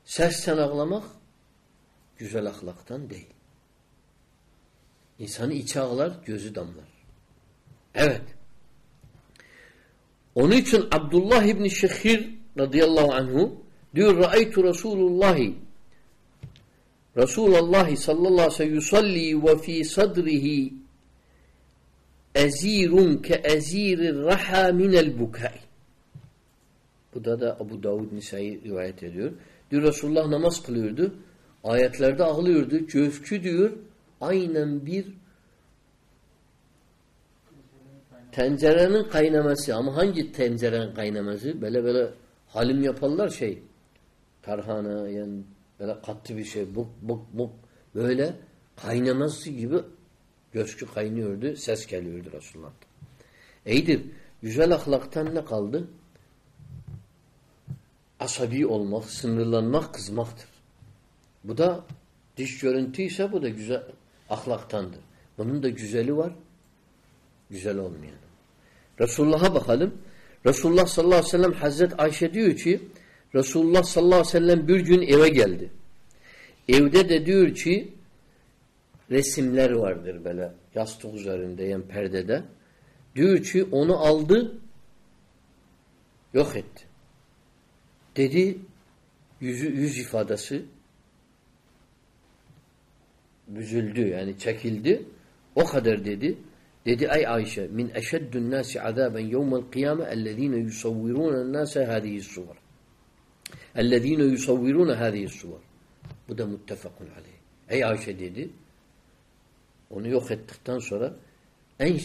Sesten ağlamak güzel ahlaktan değil. İnsanı içe ağlar, gözü damlar. Evet. Onun için Abdullah İbni Şehir radıyallahu anhu diyor Ra'aytu Resulullah Resulullah sallallahu aleyhi ve sellem ve fi sadrihi ezirun ke ezirir raha minel bukai. Bu da da Abu Davud Nisa'yı rivayet ediyor. Diyor Resulullah namaz kılıyordu. Ayetlerde ağlıyordu. Göfçü diyor aynen bir tencerenin kaynaması ama hangi tencerenin kaynaması? Böyle böyle halim yaparlar şey. Tarhana yani böyle katlı bir şey. Buk buk buk. Böyle kaynaması gibi göçkü kaynıyordu. Ses geliyordu Resulullah'tan. İyidir. Güzel ahlaktan ne kaldı? Asabi olmak, sınırlanmak, kızmaktır. Bu da diş görüntü ise bu da güzel ahlaktandır. Bunun da güzeli var, güzel olmayan. Resulullah'a bakalım. Resulullah sallallahu aleyhi ve sellem Hazret Ayşe diyor ki Resulullah sallallahu aleyhi ve sellem bir gün eve geldi. Evde de diyor ki resimler vardır böyle yastık üzerinde yani perdede. Diyor ki onu aldı yok etti. Dedi yüzü, yüz ifadesi büzüldü yani çekildi. O kadar dedi. Dedi ay Ayşe min eşeddün nasi azaben yevmel kıyame ellezine yusavvirune nase hadihi suvar. Ellezine yusavvirune hadihi suvar. Bu da muttefakun aleyh. Ey Ayşe dedi onu yok ettikten sonra en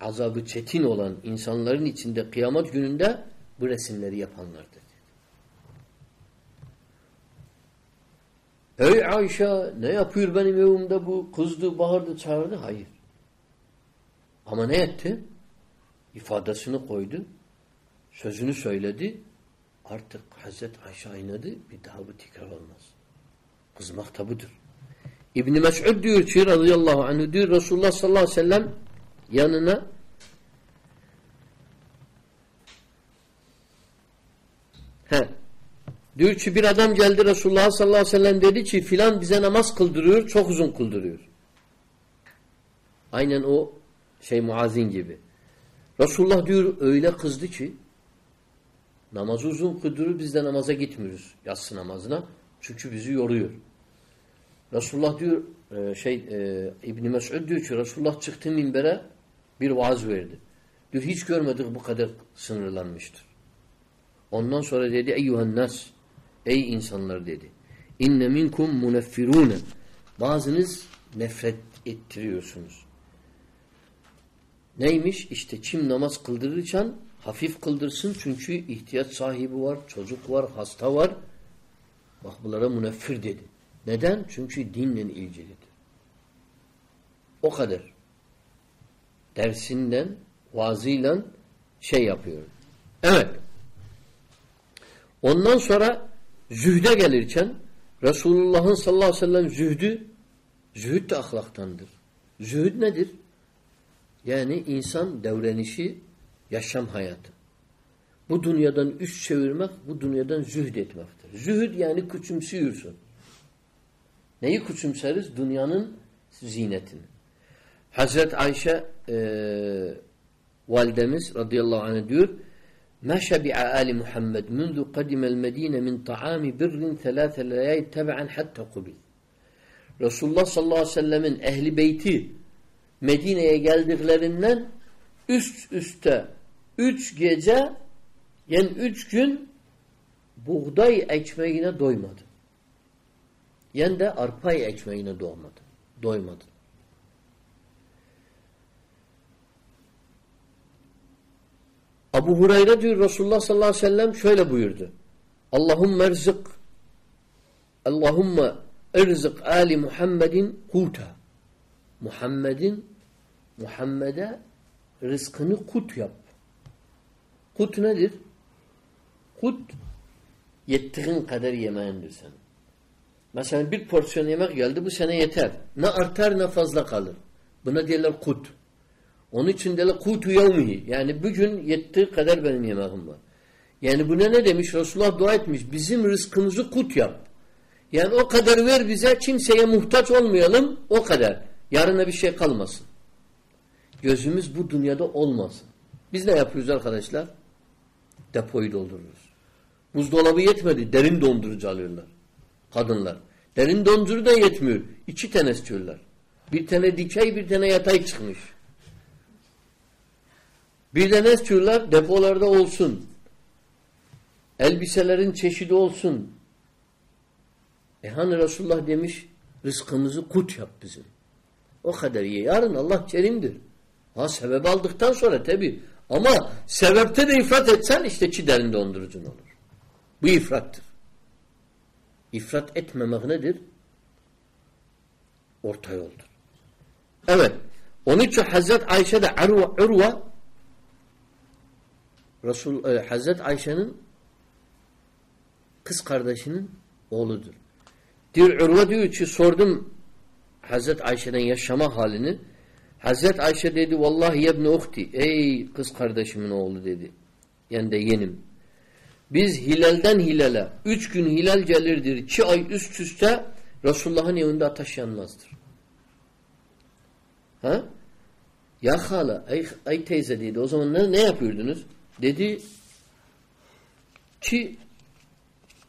azabı çetin olan insanların içinde kıyamet gününde bu resimleri yapanlardır. Ey Ayşe ne yapıyor benim evimde bu? Kızdı, bağırdı, çağırdı. Hayır. Ama ne etti? İfadesini koydu. Sözünü söyledi. Artık Hazreti Ayşe aynadı. Bir daha bu tekrar olmaz. Kızmak da budur. İbn-i Mes'ud diyor ki radıyallahu anh diyor Resulullah sallallahu aleyhi ve sellem yanına he diyor ki bir adam geldi Resulullah sallallahu aleyhi ve sellem dedi ki filan bize namaz kıldırıyor çok uzun kıldırıyor. Aynen o şey muazin gibi. Resulullah diyor öyle kızdı ki namazı uzun kıldırıyor biz de namaza gitmiyoruz yatsı namazına. Çünkü bizi yoruyor. Resulullah diyor e, şey e, İbn Mesud diyor ki Resulullah çıktı minbere bir vaaz verdi. Diyor hiç görmedik bu kadar sınırlanmıştır. Ondan sonra dedi eyyuhen nas ey insanlar dedi. İnne minkum muneffirune bazınız nefret ettiriyorsunuz. Neymiş? İşte kim namaz kıldırırken hafif kıldırsın çünkü ihtiyaç sahibi var, çocuk var, hasta var. Bak bunlara müneffir dedi. Neden? Çünkü dinle ilgilidir. O kadar. Dersinden, vaazıyla şey yapıyor. Evet. Ondan sonra zühde gelirken Resulullah'ın sallallahu aleyhi ve sellem zühdü zühd de ahlaktandır. Zühd nedir? Yani insan devrenişi yaşam hayatı. Bu dünyadan üst çevirmek, bu dünyadan zühd etmektir. Zühd yani küçümsüyorsun. Neyi küçümseriz? Dünyanın zinetini. Hazret Ayşe e, validemiz radıyallahu anh diyor Meşe bi ali Muhammed mundu kadimel medine min ta'ami birrin thalâthe leyayt tebe'en hatta kubil. Resulullah sallallahu aleyhi ve sellemin ehli beyti Medine'ye geldiklerinden üst üste üç gece yani üç gün buğday ekmeğine doymadı. Yen de arpay ekmeğine doymadı. Doymadı. Abu Hurayra diyor Resulullah sallallahu aleyhi ve sellem şöyle buyurdu. Allahümme erzık Allahümme erzık Ali Muhammedin kuta. Muhammed'in Muhammed'e rızkını kut yap. Kut nedir? Kut yettiğin kadar yemeğindir senin. Mesela bir porsiyon yemek geldi bu sene yeter. Ne artar ne fazla kalır. Buna diyorlar kut. Onun için diyorlar kutu yevmihi. Yani bugün yettiği kadar benim yemeğim var. Yani buna ne demiş? Resulullah dua etmiş. Bizim rızkımızı kut yap. Yani o kadar ver bize kimseye muhtaç olmayalım o kadar. Yarına bir şey kalmasın. Gözümüz bu dünyada olmasın. Biz ne yapıyoruz arkadaşlar? Depoyu doldururuz. Buzdolabı yetmedi. Derin dondurucu alıyorlar. Kadınlar. Derin dondurucu da yetmiyor. İki tane istiyorlar. Bir tane dikey bir tane yatay çıkmış. Bir de ne istiyorlar? Depolarda olsun. Elbiselerin çeşidi olsun. E hani Resulullah demiş rızkımızı kut yap bizim. O kadar iyi. Yarın Allah kerimdir. Ha sebep aldıktan sonra tabi. Ama sebepte de ifrat etsen işte çi derin dondurucun olur. Bu ifrattır. İfrat etmemek nedir? Orta yoldur. Evet. Onun için Hazret Ayşe de Urva, Urva Resul, e, Hazret Ayşe'nin kız kardeşinin oğludur. Diyor Urva diyor ki sordum Hazret Ayşe'den yaşama halini. Hazret Ayşe dedi vallahi yebne uhti. Ey kız kardeşimin oğlu dedi. Yani de yenim. Biz hilalden hilale üç gün hilal gelirdir. iki ay üst üste Resulullah'ın evinde ateş yanmazdır. Ha? Ya hala, ay, ay teyze dedi. O zaman ne, ne yapıyordunuz? Dedi ki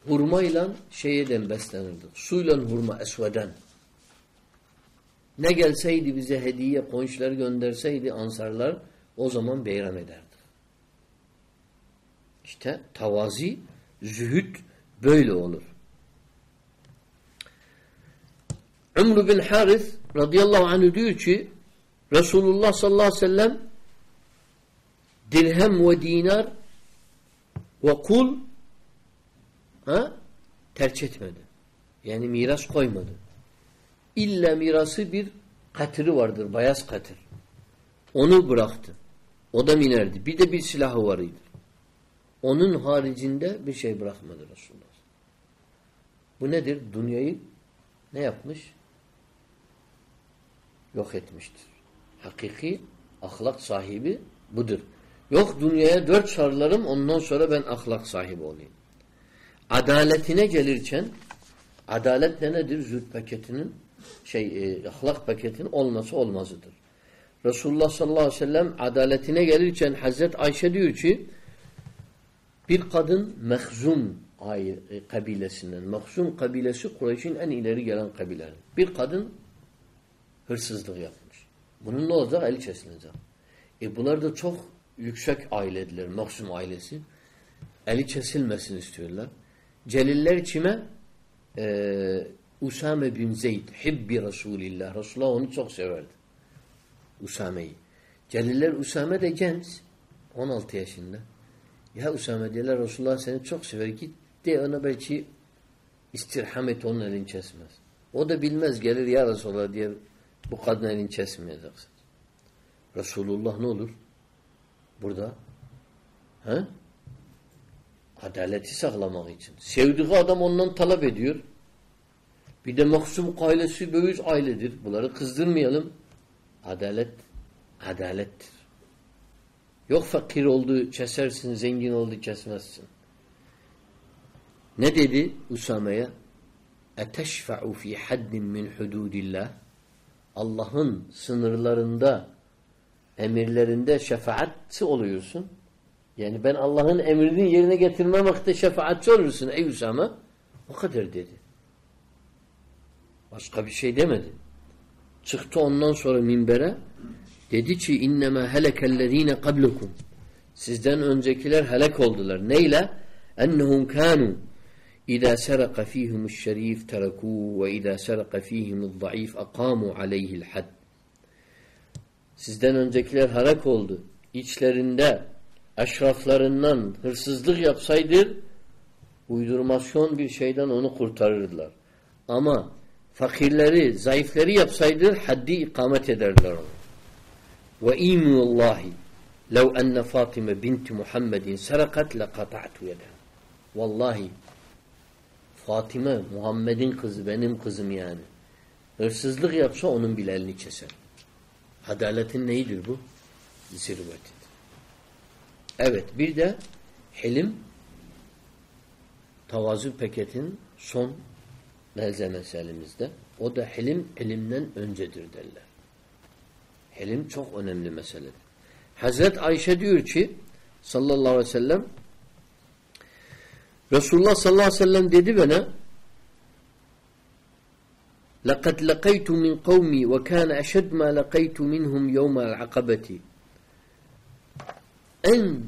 hurmayla şeyden beslenirdik. Suyla hurma esveden. Ne gelseydi bize hediye, konşlar gönderseydi ansarlar o zaman beyram ederdi. İşte tavazi, zühd böyle olur. Umru bin Haris radıyallahu anh diyor ki Resulullah sallallahu aleyhi ve sellem dirhem ve dinar ve kul ha, tercih etmedi. Yani miras koymadı. İlla mirası bir katırı vardır. Bayaz katır. Onu bıraktı. O da minerdi. Bir de bir silahı varıydı. Onun haricinde bir şey bırakmadı Resulullah. Bu nedir? Dünyayı ne yapmış? Yok etmiştir. Hakiki ahlak sahibi budur. Yok dünyaya dört sarlarım ondan sonra ben ahlak sahibi olayım. Adaletine gelirken adalet ne nedir? Züht paketinin şey e, ahlak paketinin olması olmazıdır. Resulullah sallallahu aleyhi ve sellem adaletine gelirken Hazret Ayşe diyor ki bir kadın Mehzum e, kabilesinden. Mehzum kabilesi Kureyş'in en ileri gelen kabileleri. Bir kadın hırsızlık yapmış. Bunun ne olacak? Eli kesilecek. E bunlar da çok yüksek ailediler. Mehzum ailesi. Eli kesilmesin istiyorlar. Celiller kime? Ee, Usame bin Zeyd. Hibbi Resulillah. Resulullah onu çok severdi. Usame'yi. Celiller Usame de genç. 16 yaşında. Ya Usame diyorlar Resulullah seni çok sever. Git de ona belki istirham et onun elini kesmez. O da bilmez gelir ya Resulullah diye bu kadın elini kesmeyeceksin. Resulullah ne olur? Burada he? adaleti sağlamak için. Sevdiği adam ondan talep ediyor. Bir de maksum ailesi böyüz ailedir. Bunları kızdırmayalım. Adalet adalettir. Yok fakir oldu kesersin, zengin oldu kesmezsin. Ne dedi Usame'ye? Eteşfe'u fi haddin min hududillah Allah'ın sınırlarında emirlerinde şefaatçi oluyorsun. Yani ben Allah'ın emrini yerine getirmemekte şefaatçi olursun ey Usame. O kadar dedi. Başka bir şey demedi. Çıktı ondan sonra minbere dedi ki innema helekellezine qablukum sizden öncekiler helak oldular. Neyle? Ennehum kanu seraka fihumuş şerif terakû ve izâ seraka fihimuz zayıf akamu aleyhil had. Sizden öncekiler helak oldu. İçlerinde eşraflarından hırsızlık yapsaydı uydurmasyon bir şeyden onu kurtarırdılar. Ama fakirleri, zayıfları yapsaydı haddi ikamet ederler onu. Ve imullahi lev enne Fatime binti Muhammedin serakat lekata'tu yeden. Vallahi Fatime Muhammed'in kızı benim kızım yani. Hırsızlık yapsa onun bile elini keser. Adaletin neyidir bu? Zirvetidir. Evet bir de hilim tavazı paketin son malzemesi elimizde. O da hilim ilimden öncedir derler. Helim çok önemli meseledir. Hazret Ayşe diyor ki sallallahu aleyhi ve sellem Resulullah sallallahu aleyhi ve sellem dedi bana لَقَدْ لَقَيْتُ مِنْ قَوْمِي وَكَانَ أَشَدْ مَا لَقَيْتُ مِنْهُمْ يَوْمَ الْعَقَبَةِ En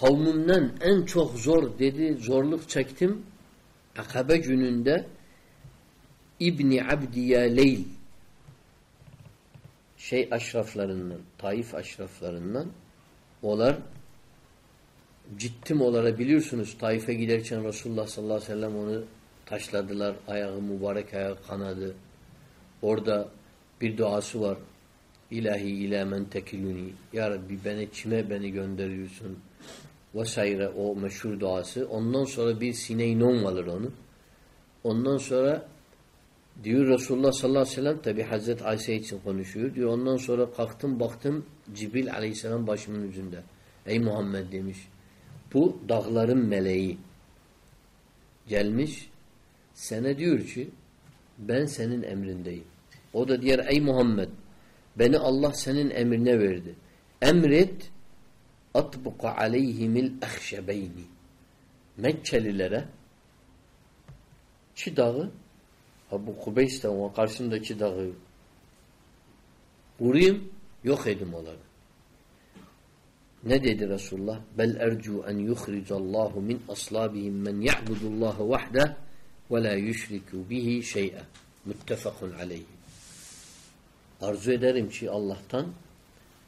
kavmimden en çok zor dedi, zorluk çektim. Akabe gününde İbni Abdiye Leyl şey aşraflarından, Taif aşraflarından olar cittim olara biliyorsunuz Taif'e giderken Resulullah sallallahu aleyhi ve sellem onu taşladılar. Ayağı mübarek ayağı kanadı. Orada bir duası var. İlahi ila men tekiluni. Ya Rabbi beni kime beni gönderiyorsun? Vesaire o meşhur duası. Ondan sonra bir sine-i nom alır onu. Ondan sonra diyor Resulullah sallallahu aleyhi ve sellem tabi Hazreti Ayşe için konuşuyor. Diyor ondan sonra kalktım baktım Cibril aleyhisselam başımın ucunda. Ey Muhammed demiş. Bu dağların meleği gelmiş sana diyor ki ben senin emrindeyim. O da diyor ey Muhammed beni Allah senin emrine verdi. Emret atbuka aleyhimil ahşebeyni Mekkelilere çi dağı ha bu Kubeys'te o karşısındaki dağı vurayım yok edim onları. Ne dedi Resulullah? Bel ercu en yuhricallahu min aslabihim men ya'budullaha vahde ve la yüşriku bihi şey'e. Muttefakun aleyhi. Arzu ederim ki Allah'tan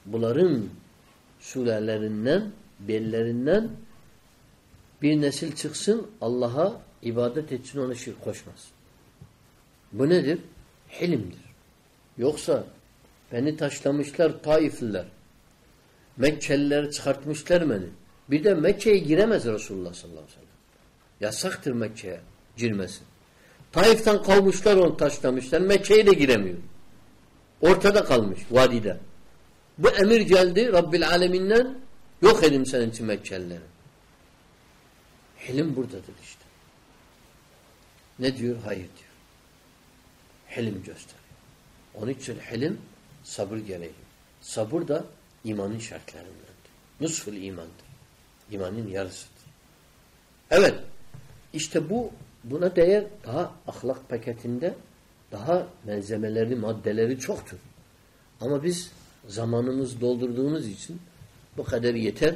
bunların sülalerinden, bellerinden bir nesil çıksın Allah'a ibadet etsin ona şirk koşmaz. Bu nedir? Hilimdir. Yoksa beni taşlamışlar Taifliler. Mekkeliler çıkartmışlar beni. Bir de Mekke'ye giremez Resulullah sallallahu aleyhi ve sellem. Yasaktır Mekke'ye girmesi. Taif'ten kavmuşlar onu taşlamışlar. Mekke'ye de giremiyor. Ortada kalmış vadide. Bu emir geldi Rabbil Aleminden yok edin senin için Mekkelileri. Hilim buradadır işte. Ne diyor? Hayır diyor. Hilim gösteriyor. Onun için hilim sabır gereği. Sabır da imanın şartlarındandır. Nusful imandır. İmanın yarısıdır. Evet. İşte bu buna değer daha ahlak paketinde daha malzemeleri, maddeleri çoktur. Ama biz zamanımız doldurduğumuz için bu kadar yeter.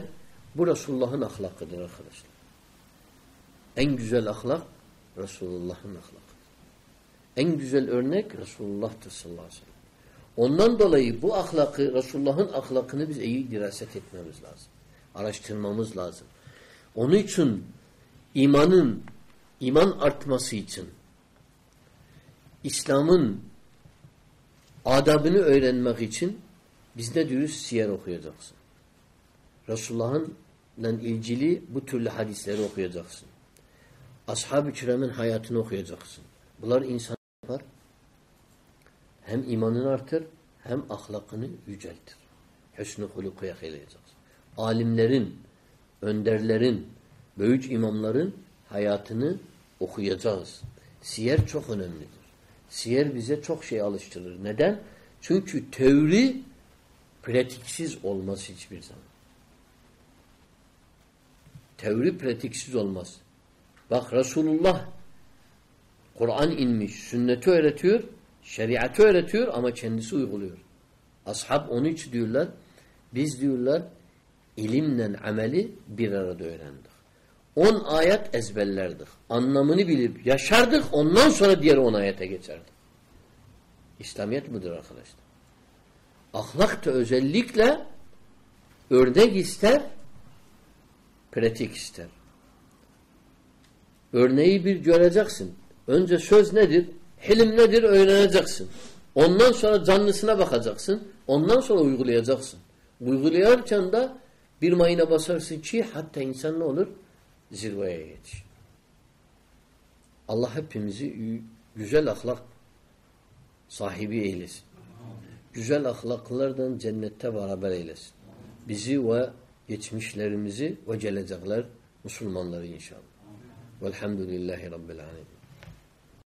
Bu Resulullah'ın ahlakıdır arkadaşlar. En güzel ahlak Resulullah'ın ahlakıdır. En güzel örnek Resulullah'tır sallallahu aleyhi ve sellem. Ondan dolayı bu ahlakı, Resulullah'ın ahlakını biz iyi diraset etmemiz lazım. Araştırmamız lazım. Onun için imanın, iman artması için İslam'ın adabını öğrenmek için biz ne diyoruz? Siyer okuyacaksın. Resulullah'ın ilgili bu türlü hadisleri okuyacaksın. Ashab-ı kiramın hayatını okuyacaksın. Bunlar insan. Hem imanını artır hem ahlakını yüceltir. Hüsnü hulukuya eyleyacaksın. Alimlerin, önderlerin, büyük imamların hayatını okuyacağız. Siyer çok önemlidir. Siyer bize çok şey alıştırır. Neden? Çünkü teori pratiksiz olmaz hiçbir zaman. Teori pratiksiz olmaz. Bak Resulullah Kur'an inmiş, sünneti öğretiyor, şeriatı öğretiyor ama kendisi uyguluyor. Ashab onu için diyorlar, biz diyorlar ilimle ameli bir arada öğrendik. On ayet ezberlerdik. Anlamını bilip yaşardık, ondan sonra diğer on ayete geçerdik. İslamiyet budur arkadaşlar. Ahlak da özellikle örnek ister, pratik ister. Örneği bir göreceksin. Önce söz nedir? Hilim nedir? Öğreneceksin. Ondan sonra canlısına bakacaksın. Ondan sonra uygulayacaksın. Uygulayarken de bir mayına basarsın ki hatta insan ne olur? Zirveye yetiş. Allah hepimizi güzel ahlak sahibi eylesin. Güzel ahlaklardan cennette beraber eylesin. Bizi ve geçmişlerimizi ve gelecekler Müslümanları inşallah. Velhamdülillahi Rabbil Alemin.